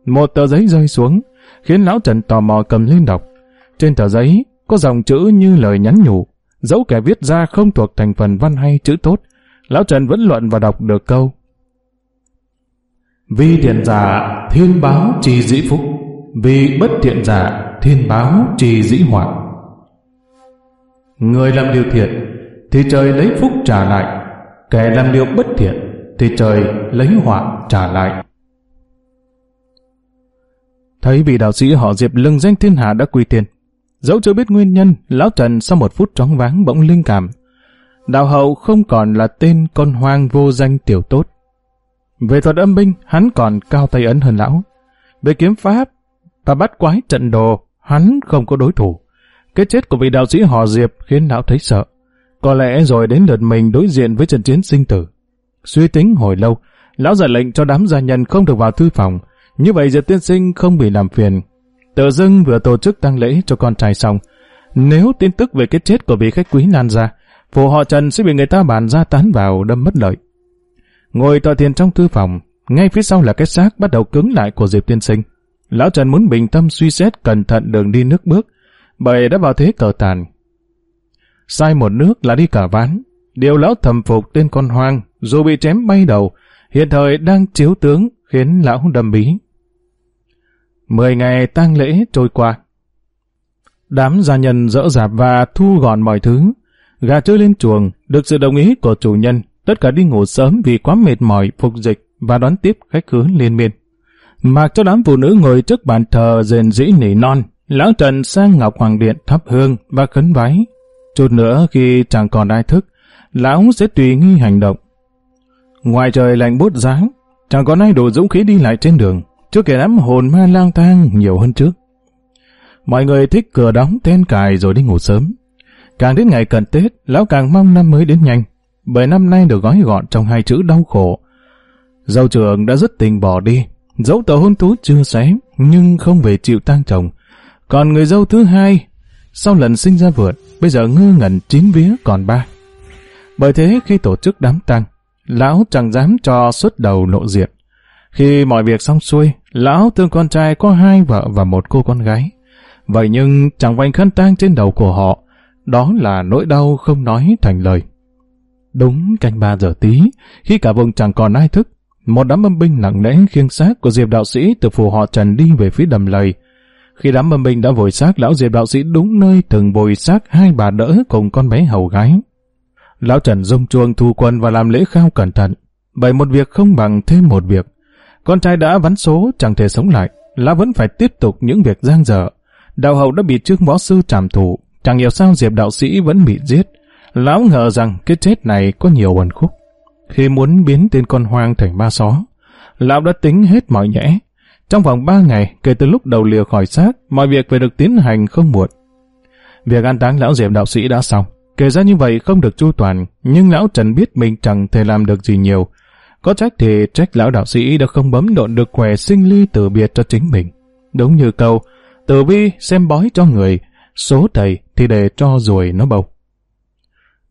Một tờ giấy rơi xuống, khiến Lão Trần tò mò cầm lên đọc. Trên tờ giấy có dòng chữ như lời nhắn nhủ, dẫu kẻ viết ra không thuộc thành phần văn hay chữ tốt, Lão Trần vẫn luận và đọc được câu Vì thiện giả thiên báo trì dĩ phúc Vì bất thiện giả thiên báo trì dĩ họa Người làm điều thiện thì trời lấy phúc trả lại Kẻ làm điều bất thiện thì trời lấy họa trả lại Thấy vị đạo sĩ họ Diệp lưng danh thiên hạ đã quy tiền Dẫu chưa biết nguyên nhân, Lão Trần sau một phút tróng váng bỗng linh cảm đạo hậu không còn là tên con hoang vô danh tiểu tốt. Về thuật âm binh, hắn còn cao tay ấn hơn lão. Về kiếm pháp và bắt quái trận đồ, hắn không có đối thủ. Cái chết của vị đạo sĩ họ Diệp khiến lão thấy sợ. Có lẽ rồi đến lượt mình đối diện với trận chiến sinh tử. Suy tính hồi lâu, lão ra lệnh cho đám gia nhân không được vào thư phòng. Như vậy Diệp tiên sinh không bị làm phiền. Tự dưng vừa tổ chức tăng lễ cho con trai xong. Nếu tin tức về cái chết của vị khách quý lan ra, phủ họ Trần sẽ bị người ta bàn ra tán vào đâm mất lợi. Ngồi tọa thiền trong thư phòng, ngay phía sau là cái xác bắt đầu cứng lại của Diệp Tiên Sinh. Lão Trần muốn bình tâm suy xét cẩn thận đường đi nước bước, bởi đã vào thế cờ tàn. Sai một nước là đi cả ván. Điều lão thầm phục tên con hoang, dù bị chém bay đầu, hiện thời đang chiếu tướng khiến lão đầm bí. Mười ngày tang lễ trôi qua. Đám gia nhân dỡ dạp và thu gọn mọi thứ. Gà chơi lên chuồng, được sự đồng ý của chủ nhân, tất cả đi ngủ sớm vì quá mệt mỏi phục dịch và đón tiếp khách khứa liên miên. Mặc cho đám phụ nữ ngồi trước bàn thờ rền rĩ nỉ non, lão Trần sang Ngọc Hoàng Điện thắp hương và khấn vái. Chút nữa khi chẳng còn ai thức, lão sẽ tùy nghi hành động. Ngoài trời lạnh bút giá, chẳng còn ai đủ dũng khí đi lại trên đường, trước kể đám hồn ma lang thang nhiều hơn trước. Mọi người thích cửa đóng tên cài rồi đi ngủ sớm. Càng đến ngày cận Tết, lão càng mong năm mới đến nhanh, bởi năm nay được gói gọn trong hai chữ đau khổ. Dâu trưởng đã rất tình bỏ đi, dẫu tờ hôn thú chưa xé, nhưng không về chịu tang chồng. Còn người dâu thứ hai, sau lần sinh ra vượt, bây giờ ngơ ngẩn chín vía còn ba. Bởi thế khi tổ chức đám tang, lão chẳng dám cho xuất đầu lộ diện. Khi mọi việc xong xuôi, lão thương con trai có hai vợ và một cô con gái. Vậy nhưng chẳng vành khăn tang trên đầu của họ, đó là nỗi đau không nói thành lời. Đúng canh ba giờ tí, khi cả vùng chẳng còn ai thức, một đám âm binh nặng nề khiêng xác của Diệp đạo sĩ từ phù họ Trần đi về phía đầm lầy. Khi đám âm binh đã vội xác, lão Diệp đạo sĩ đúng nơi từng vội xác hai bà đỡ cùng con bé hầu gái. Lão Trần dung chuông thu quân và làm lễ khao cẩn thận. Bởi một việc không bằng thêm một việc. Con trai đã vắn số, chẳng thể sống lại. Lão vẫn phải tiếp tục những việc giang dở. Đạo hậu đã bị trương võ sư trảm thủ. Chẳng hiểu sao Diệp đạo sĩ vẫn bị giết. Lão ngờ rằng cái chết này có nhiều uẩn khúc. Khi muốn biến tên con hoang thành ba só, lão đã tính hết mọi nhẽ. Trong vòng ba ngày kể từ lúc đầu lìa khỏi xác, mọi việc phải được tiến hành không muộn. Việc an táng lão Diệp đạo sĩ đã xong. Kể ra như vậy không được chu toàn, nhưng lão Trần biết mình chẳng thể làm được gì nhiều. Có trách thì trách lão đạo sĩ đã không bấm độn được quẻ sinh ly từ biệt cho chính mình. Đúng như câu, tử vi xem bói cho người, số thầy thì để cho ruồi nó bầu.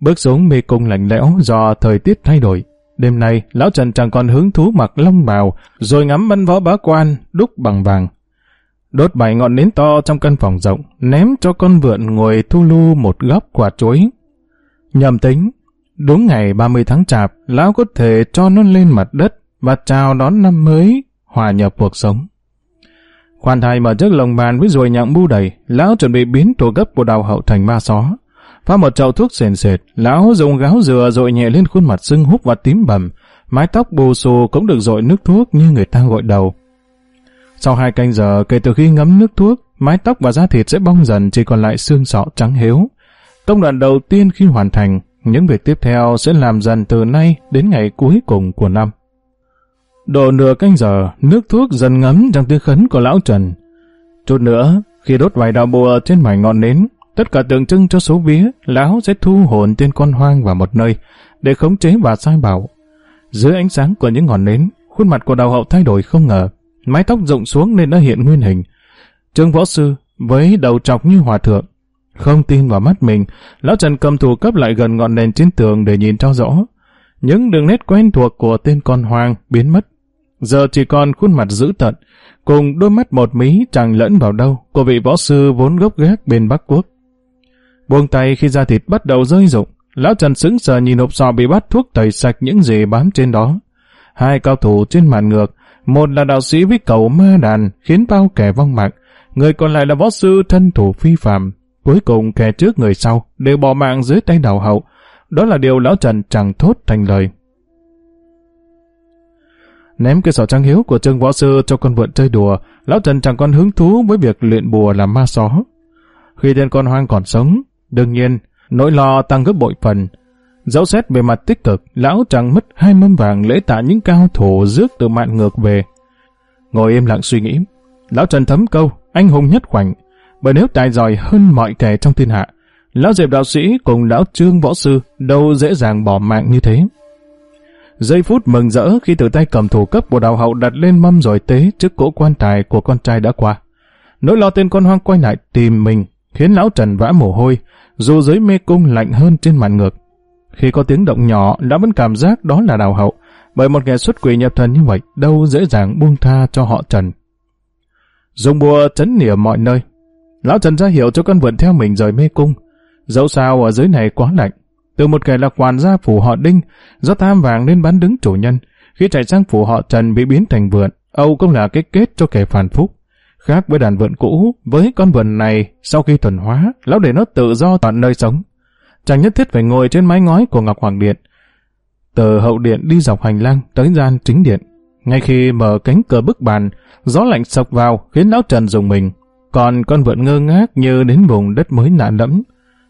Bước xuống mê cung lạnh lẽo do thời tiết thay đổi. Đêm nay, lão Trần chẳng còn hứng thú mặc long bào, rồi ngắm văn võ bá quan, đúc bằng vàng, đốt bảy ngọn nến to trong căn phòng rộng, ném cho con vượn ngồi thu lu một góc quả chuối. Nhầm tính, đúng ngày 30 tháng chạp, lão có thể cho nó lên mặt đất và chào đón năm mới, hòa nhập cuộc sống. Khoan thai mở chiếc lồng bàn với ruồi nhặng bu đầy, lão chuẩn bị biến tổ gấp của đào hậu thành ba xó. Pha một chậu thuốc sền sệt, lão dùng gáo dừa dội nhẹ lên khuôn mặt sưng húp và tím bầm, mái tóc bù xù cũng được dội nước thuốc như người ta gội đầu. Sau hai canh giờ kể từ khi ngấm nước thuốc, mái tóc và da thịt sẽ bong dần chỉ còn lại xương sọ trắng héo. Công đoạn đầu tiên khi hoàn thành, những việc tiếp theo sẽ làm dần từ nay đến ngày cuối cùng của năm. Độ nửa canh giờ, nước thuốc dần ngấm trong tiếng khấn của lão Trần. Chút nữa, khi đốt vài đạo bùa trên mảnh ngọn nến, tất cả tượng trưng cho số vía, lão sẽ thu hồn tên con hoang vào một nơi để khống chế và sai bảo. Dưới ánh sáng của những ngọn nến, khuôn mặt của đào hậu thay đổi không ngờ mái tóc rụng xuống nên đã hiện nguyên hình. Trương võ sư, với đầu trọc như hòa thượng, không tin vào mắt mình, lão Trần cầm thủ cấp lại gần ngọn đèn trên tường để nhìn cho rõ. Những đường nét quen thuộc của tên con hoang biến mất. Giờ chỉ còn khuôn mặt dữ tận, cùng đôi mắt một mí chẳng lẫn vào đâu của vị võ sư vốn gốc gác bên Bắc Quốc. Buông tay khi da thịt bắt đầu rơi rụng, lão Trần sững sờ nhìn hộp sọ bị bắt thuốc tẩy sạch những gì bám trên đó. Hai cao thủ trên màn ngược một là đạo sĩ với cầu ma đàn khiến bao kẻ vong mạng, người còn lại là võ sư thân thủ phi phạm. Cuối cùng kẻ trước người sau đều bỏ mạng dưới tay đào hậu. Đó là điều lão Trần chẳng thốt thành lời. Ném cái sọ trang hiếu của trương võ sư cho con vượn chơi đùa, lão Trần chẳng còn hứng thú với việc luyện bùa làm ma só Khi tên con hoang còn sống, đương nhiên, nỗi lo tăng gấp bội phần, Dẫu xét về mặt tích cực, lão chẳng mất hai mâm vàng lễ tạ những cao thủ rước từ mạn ngược về. Ngồi im lặng suy nghĩ, lão Trần thấm câu, anh hùng nhất khoảnh, bởi nếu tài giỏi hơn mọi kẻ trong thiên hạ, lão Diệp đạo sĩ cùng lão Trương võ sư đâu dễ dàng bỏ mạng như thế. Giây phút mừng rỡ khi từ tay cầm thủ cấp của đào hậu đặt lên mâm rồi tế trước cỗ quan tài của con trai đã qua. Nỗi lo tên con hoang quay lại tìm mình, khiến lão Trần vã mồ hôi, dù dưới mê cung lạnh hơn trên màn ngược. Khi có tiếng động nhỏ, đã vẫn cảm giác đó là đào hậu, bởi một kẻ xuất quỷ nhập thần như vậy đâu dễ dàng buông tha cho họ Trần. Dùng bùa chấn nỉa mọi nơi. Lão Trần ra hiệu cho con vượn theo mình rời mê cung. Dẫu sao ở dưới này quá lạnh. Từ một kẻ là quản gia phủ họ Đinh, do tham vàng nên bán đứng chủ nhân, Khi chạy sang phủ họ Trần bị biến thành vượn, Âu cũng là cái kết cho kẻ phản phúc. Khác với đàn vượn cũ, với con vượn này, sau khi thuần hóa, lão để nó tự do toàn nơi sống. Chẳng nhất thiết phải ngồi trên mái ngói của Ngọc Hoàng Điện. Từ hậu điện đi dọc hành lang tới gian chính điện. Ngay khi mở cánh cửa bức bàn, gió lạnh sộc vào khiến lão Trần dùng mình. Còn con vượn ngơ ngác như đến vùng đất mới lạ lẫm.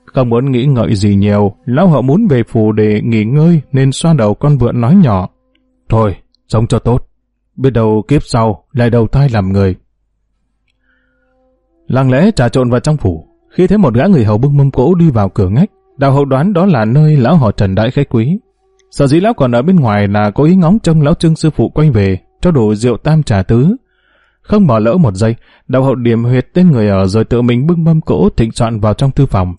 Không muốn nghĩ ngợi gì nhiều, lão hậu muốn về phủ để nghỉ ngơi nên xoa đầu con vượn nói nhỏ. Thôi, sống cho tốt. Biết đầu kiếp sau lại đầu thai làm người. Lặng lẽ trà trộn vào trong phủ. Khi thấy một gã người hầu bưng mâm cỗ đi vào cửa ngách, đào hậu đoán đó là nơi lão họ Trần đãi khách quý. Sở dĩ lão còn ở bên ngoài là có ý ngóng trông lão trương sư phụ quay về, cho đủ rượu tam trà tứ. Không bỏ lỡ một giây, đào hậu điểm huyệt tên người ở rồi tự mình bưng mâm cỗ thịnh soạn vào trong thư phòng.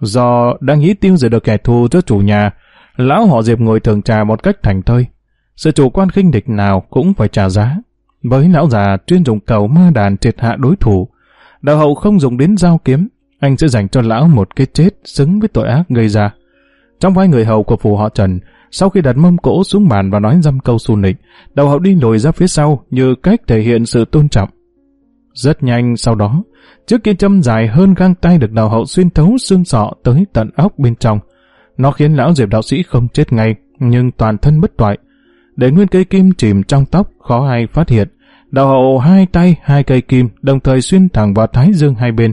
Do đang nghĩ tiêu diệt được kẻ thù cho chủ nhà, lão họ Diệp ngồi thường trà một cách thành thơi. Sự chủ quan khinh địch nào cũng phải trả giá. Với lão già chuyên dùng cầu ma đàn triệt hạ đối thủ, đạo hậu không dùng đến dao kiếm, anh sẽ dành cho lão một cái chết xứng với tội ác gây ra. Trong vai người hầu của phủ họ Trần, sau khi đặt mâm cỗ xuống bàn và nói dăm câu xu nịch, đạo hậu đi lùi ra phía sau như cách thể hiện sự tôn trọng. Rất nhanh sau đó, chiếc kia châm dài hơn găng tay được đạo hậu xuyên thấu xương sọ tới tận óc bên trong. Nó khiến lão diệp đạo sĩ không chết ngay, nhưng toàn thân bất toại. Để nguyên cây kim chìm trong tóc, khó ai phát hiện. Đào hậu hai tay, hai cây kim, đồng thời xuyên thẳng vào thái dương hai bên.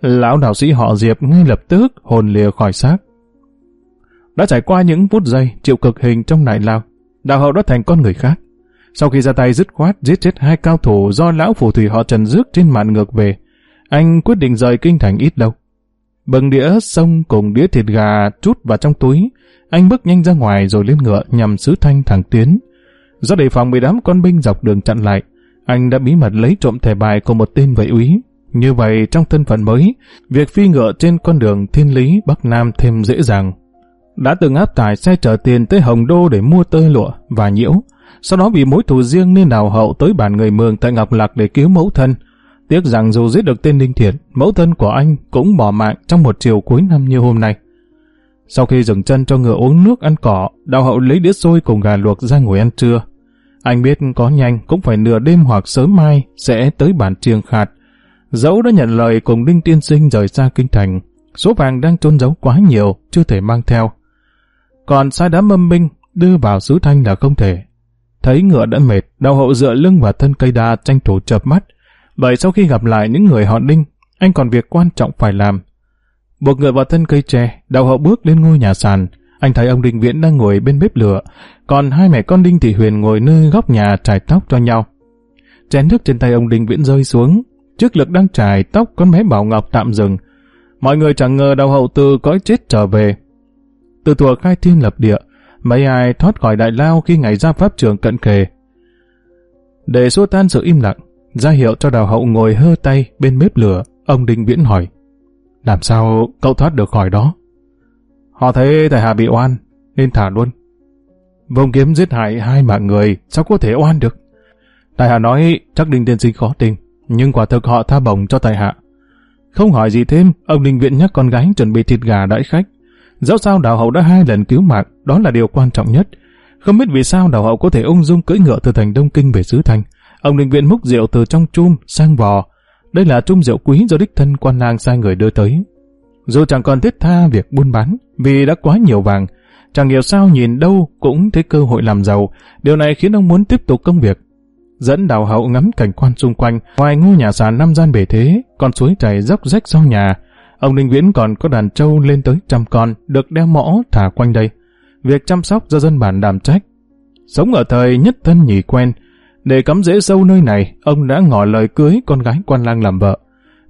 Lão đạo sĩ họ diệp ngay lập tức hồn lìa khỏi xác. Đã trải qua những phút giây chịu cực hình trong đại lao, đào hậu đã thành con người khác. Sau khi ra tay dứt khoát giết chết hai cao thủ do lão phù thủy họ trần rước trên mạn ngược về, anh quyết định rời kinh thành ít đâu. Bừng đĩa sông cùng đĩa thịt gà trút vào trong túi, anh bước nhanh ra ngoài rồi lên ngựa nhằm sứ thanh thẳng tiến. Do đề phòng bị đám con binh dọc đường chặn lại, anh đã bí mật lấy trộm thẻ bài của một tên vệ úy. Như vậy trong thân phận mới, việc phi ngựa trên con đường thiên lý Bắc Nam thêm dễ dàng. Đã từng áp tải xe chở tiền tới Hồng Đô để mua tơ lụa và nhiễu, sau đó vì mối thù riêng nên đào hậu tới bản người mường tại Ngọc Lạc để cứu mẫu thân. Tiếc rằng dù giết được tên Ninh Thiện, mẫu thân của anh cũng bỏ mạng trong một chiều cuối năm như hôm nay. Sau khi dừng chân cho ngựa uống nước ăn cỏ, đào hậu lấy đĩa xôi cùng gà luộc ra ngồi ăn trưa. Anh biết có nhanh cũng phải nửa đêm hoặc sớm mai sẽ tới bản triềng khạt. Dẫu đã nhận lời cùng Đinh Tiên Sinh rời xa kinh thành, số vàng đang trôn giấu quá nhiều, chưa thể mang theo. Còn sai đám mâm binh, đưa vào sứ thanh là không thể. Thấy ngựa đã mệt, đào hậu dựa lưng vào thân cây đa tranh thủ chợp mắt. Bởi sau khi gặp lại những người họ Đinh, anh còn việc quan trọng phải làm. Buộc ngựa vào thân cây tre, đào hậu bước lên ngôi nhà sàn. Anh thấy ông Đinh Viễn đang ngồi bên bếp lửa, còn hai mẹ con Đinh Thị Huyền ngồi nơi góc nhà trải tóc cho nhau. Chén nước trên tay ông Đinh Viễn rơi xuống, trước lực đang trải tóc con bé Bảo Ngọc tạm dừng. Mọi người chẳng ngờ đào hậu từ cõi chết trở về. Từ thuở khai thiên lập địa, mấy ai thoát khỏi đại lao khi ngày ra pháp trường cận kề. Để xua tan sự im lặng, ra hiệu cho đào hậu ngồi hơ tay bên bếp lửa, ông Đinh Viễn hỏi. Làm sao cậu thoát được khỏi đó? Họ thấy thầy Hà bị oan, nên thả luôn. Vông kiếm giết hại hai mạng người, sao có thể oan được? Tài Hạ nói chắc Đinh Tiên Sinh khó tin nhưng quả thực họ tha bổng cho Tài Hạ. Không hỏi gì thêm, ông Đinh viện nhắc con gái chuẩn bị thịt gà đãi khách. Dẫu sao đào hậu đã hai lần cứu mạng, đó là điều quan trọng nhất. Không biết vì sao đào hậu có thể ung dung cưỡi ngựa từ thành Đông Kinh về xứ Thành. Ông Đinh viện múc rượu từ trong chum sang vò. Đây là chum rượu quý do đích thân quan lang sai người đưa tới. Dù chẳng còn thiết tha việc buôn bán, vì đã quá nhiều vàng, chẳng hiểu sao nhìn đâu cũng thấy cơ hội làm giàu, điều này khiến ông muốn tiếp tục công việc. Dẫn đào hậu ngắm cảnh quan xung quanh, ngoài ngôi nhà sàn năm gian bể thế, con suối chảy dốc rách sau nhà, ông Ninh Viễn còn có đàn trâu lên tới trăm con, được đeo mõ thả quanh đây. Việc chăm sóc do dân bản đảm trách. Sống ở thời nhất thân nhì quen, để cắm rễ sâu nơi này, ông đã ngỏ lời cưới con gái quan lang làm vợ.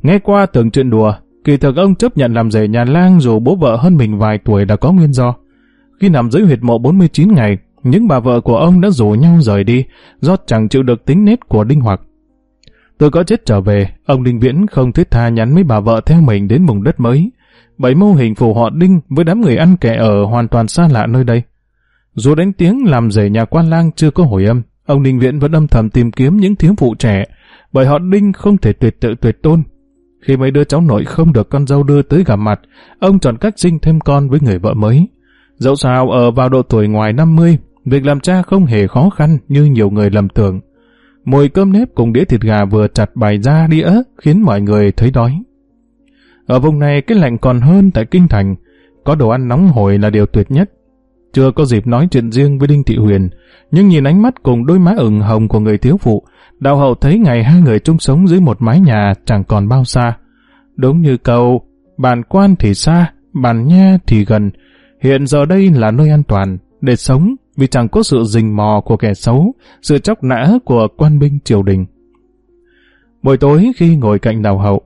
Nghe qua tưởng chuyện đùa, kỳ thực ông chấp nhận làm rể nhà lang dù bố vợ hơn mình vài tuổi đã có nguyên do. Khi nằm dưới huyệt mộ 49 ngày, những bà vợ của ông đã rủ nhau rời đi do chẳng chịu được tính nết của Đinh Hoặc. Từ có chết trở về, ông Đinh Viễn không thiết tha nhắn mấy bà vợ theo mình đến vùng đất mới. Bảy mô hình phù họ Đinh với đám người ăn kẻ ở hoàn toàn xa lạ nơi đây. Dù đánh tiếng làm rể nhà quan lang chưa có hồi âm, ông Đinh Viễn vẫn âm thầm tìm kiếm những thiếu phụ trẻ, bởi họ Đinh không thể tuyệt tự tuyệt tôn. Khi mấy đứa cháu nội không được con dâu đưa tới gặp mặt, ông chọn cách sinh thêm con với người vợ mới. Dẫu sao ở vào độ tuổi ngoài 50, Việc làm cha không hề khó khăn như nhiều người lầm tưởng. Mùi cơm nếp cùng đĩa thịt gà vừa chặt bày ra đĩa khiến mọi người thấy đói. Ở vùng này cái lạnh còn hơn tại Kinh Thành, có đồ ăn nóng hổi là điều tuyệt nhất. Chưa có dịp nói chuyện riêng với Đinh Thị Huyền, nhưng nhìn ánh mắt cùng đôi má ửng hồng của người thiếu phụ, đạo hậu thấy ngày hai người chung sống dưới một mái nhà chẳng còn bao xa. Đúng như câu, bàn quan thì xa, bàn nha thì gần, hiện giờ đây là nơi an toàn, để sống vì chẳng có sự rình mò của kẻ xấu, sự chóc nã của quan binh triều đình. Buổi tối khi ngồi cạnh đào hậu,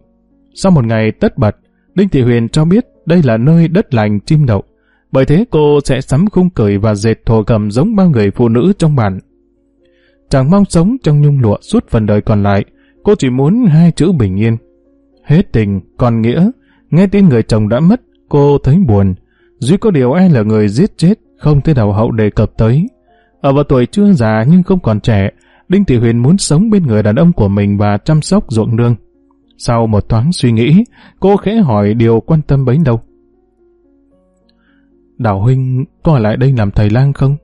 sau một ngày tất bật, Đinh Thị Huyền cho biết đây là nơi đất lành chim đậu, bởi thế cô sẽ sắm khung cười và dệt thổ cầm giống bao người phụ nữ trong bản. Chẳng mong sống trong nhung lụa suốt phần đời còn lại, cô chỉ muốn hai chữ bình yên. Hết tình, còn nghĩa, nghe tin người chồng đã mất, cô thấy buồn. Duy có điều ai là người giết chết, không thể đầu hậu đề cập tới. Ở vào tuổi chưa già nhưng không còn trẻ, Đinh Thị Huyền muốn sống bên người đàn ông của mình và chăm sóc ruộng nương. Sau một thoáng suy nghĩ, cô khẽ hỏi điều quan tâm bấy đâu. Đào Huynh có ở lại đây làm thầy lang không?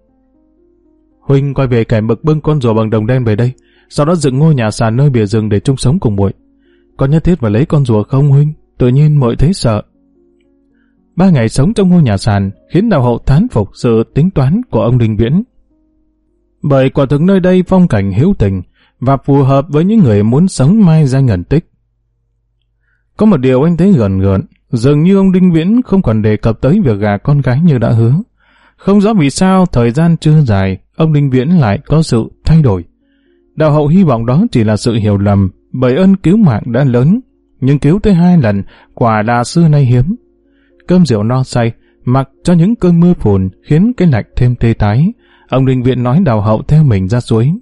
Huynh quay về kẻ mực bưng con rùa bằng đồng đen về đây, sau đó dựng ngôi nhà sàn nơi bìa rừng để chung sống cùng muội. Có nhất thiết phải lấy con rùa không Huynh? Tự nhiên muội thấy sợ. Ba ngày sống trong ngôi nhà sàn khiến đào hậu thán phục sự tính toán của ông Đình Viễn. Bởi quả thực nơi đây phong cảnh hữu tình và phù hợp với những người muốn sống mai ra ngẩn tích. Có một điều anh thấy gần gợn, dường như ông Đinh Viễn không còn đề cập tới việc gà con gái như đã hứa. Không rõ vì sao thời gian chưa dài, ông Đinh Viễn lại có sự thay đổi. Đạo hậu hy vọng đó chỉ là sự hiểu lầm, bởi ơn cứu mạng đã lớn, nhưng cứu tới hai lần, quả là xưa nay hiếm. Cơm rượu no say, mặc cho những cơn mưa phùn khiến cái lạnh thêm tê tái. Ông Đinh Viễn nói đào hậu theo mình ra suối.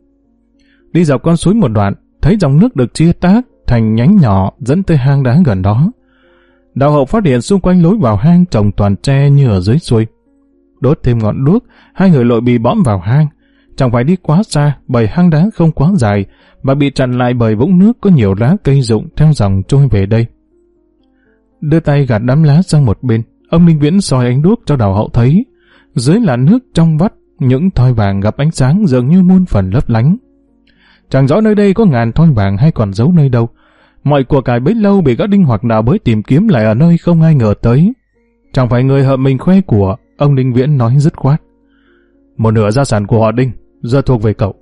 Đi dọc con suối một đoạn, thấy dòng nước được chia tác thành nhánh nhỏ dẫn tới hang đá gần đó. Đào hậu phát hiện xung quanh lối vào hang trồng toàn tre như ở dưới suối. Đốt thêm ngọn đuốc, hai người lội bị bõm vào hang. Chẳng phải đi quá xa bởi hang đá không quá dài, mà bị chặn lại bởi vũng nước có nhiều lá cây rụng theo dòng trôi về đây. Đưa tay gạt đám lá sang một bên, ông Minh Viễn soi ánh đuốc cho đào hậu thấy. Dưới là nước trong vắt, những thoi vàng gặp ánh sáng dường như muôn phần lấp lánh. Chẳng rõ nơi đây có ngàn thoi vàng hay còn giấu nơi đâu. Mọi của cải bấy lâu bị các đinh hoặc nào bới tìm kiếm lại ở nơi không ai ngờ tới. Chẳng phải người hợp mình khoe của, ông Đinh Viễn nói dứt khoát. Một nửa gia sản của họ Đinh, giờ thuộc về cậu.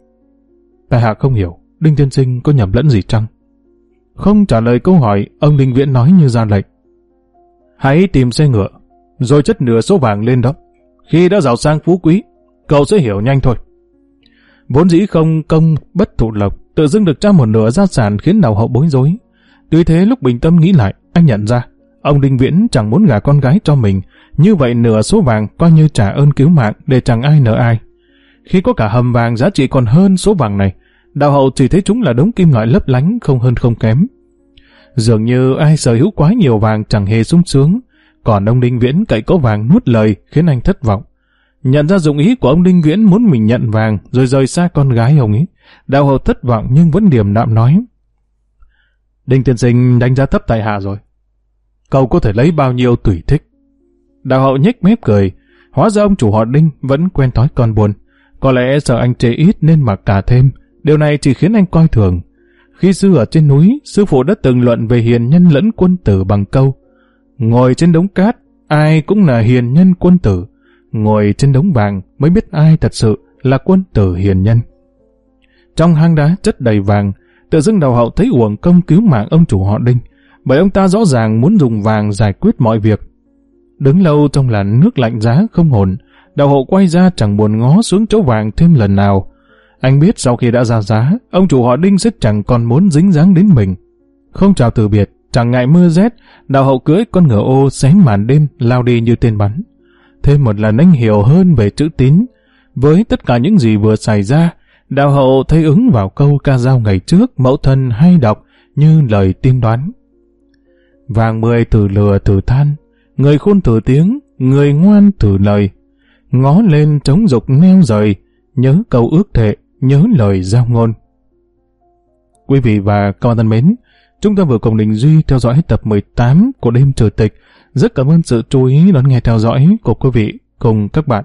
Tài hạ không hiểu, Đinh Tiên Sinh có nhầm lẫn gì chăng? Không trả lời câu hỏi, ông Đinh Viễn nói như ra lệnh. Hãy tìm xe ngựa, rồi chất nửa số vàng lên đó. Khi đã giàu sang phú quý, cậu sẽ hiểu nhanh thôi. Vốn dĩ không công bất thụ lộc, tự dưng được trao một nửa gia sản khiến đầu hậu bối rối. Tuy thế lúc bình tâm nghĩ lại, anh nhận ra, ông Đinh Viễn chẳng muốn gả con gái cho mình, như vậy nửa số vàng coi như trả ơn cứu mạng để chẳng ai nợ ai. Khi có cả hầm vàng giá trị còn hơn số vàng này, đạo hậu chỉ thấy chúng là đống kim loại lấp lánh không hơn không kém. Dường như ai sở hữu quá nhiều vàng chẳng hề sung sướng, còn ông Đinh Viễn cậy có vàng nuốt lời khiến anh thất vọng. Nhận ra dụng ý của ông Đinh Viễn muốn mình nhận vàng rồi rời xa con gái ông ấy. Đạo hậu thất vọng nhưng vẫn điềm đạm nói. Đinh tiên sinh đánh giá thấp tại hạ rồi. Cậu có thể lấy bao nhiêu tùy thích. Đào hậu nhếch mép cười. Hóa ra ông chủ họ Đinh vẫn quen thói con buồn. Có lẽ sợ anh chế ít nên mặc cả thêm. Điều này chỉ khiến anh coi thường. Khi xưa ở trên núi, sư phụ đã từng luận về hiền nhân lẫn quân tử bằng câu. Ngồi trên đống cát, ai cũng là hiền nhân quân tử. Ngồi trên đống vàng mới biết ai thật sự là quân tử hiền nhân. Trong hang đá chất đầy vàng, tự dưng đầu hậu thấy uổng công cứu mạng ông chủ họ Đinh, bởi ông ta rõ ràng muốn dùng vàng giải quyết mọi việc. Đứng lâu trong làn nước lạnh giá không hồn, đầu hậu quay ra chẳng buồn ngó xuống chỗ vàng thêm lần nào. Anh biết sau khi đã ra giá, ông chủ họ Đinh sẽ chẳng còn muốn dính dáng đến mình. Không chào từ biệt, chẳng ngại mưa rét, đào hậu cưới con ngựa ô xé màn đêm lao đi như tên bắn. Thêm một lần anh hiểu hơn về chữ tín. Với tất cả những gì vừa xảy ra, đạo hậu thấy ứng vào câu ca dao ngày trước mẫu thân hay đọc như lời tiên đoán. Vàng mười từ lừa từ than, người khôn từ tiếng, người ngoan từ lời. Ngó lên chống dục neo rời, nhớ câu ước thệ, nhớ lời giao ngôn. Quý vị và các bạn thân mến, chúng ta vừa cùng Đình Duy theo dõi tập 18 của đêm trừ tịch. Rất cảm ơn sự chú ý đón nghe theo dõi của quý vị cùng các bạn.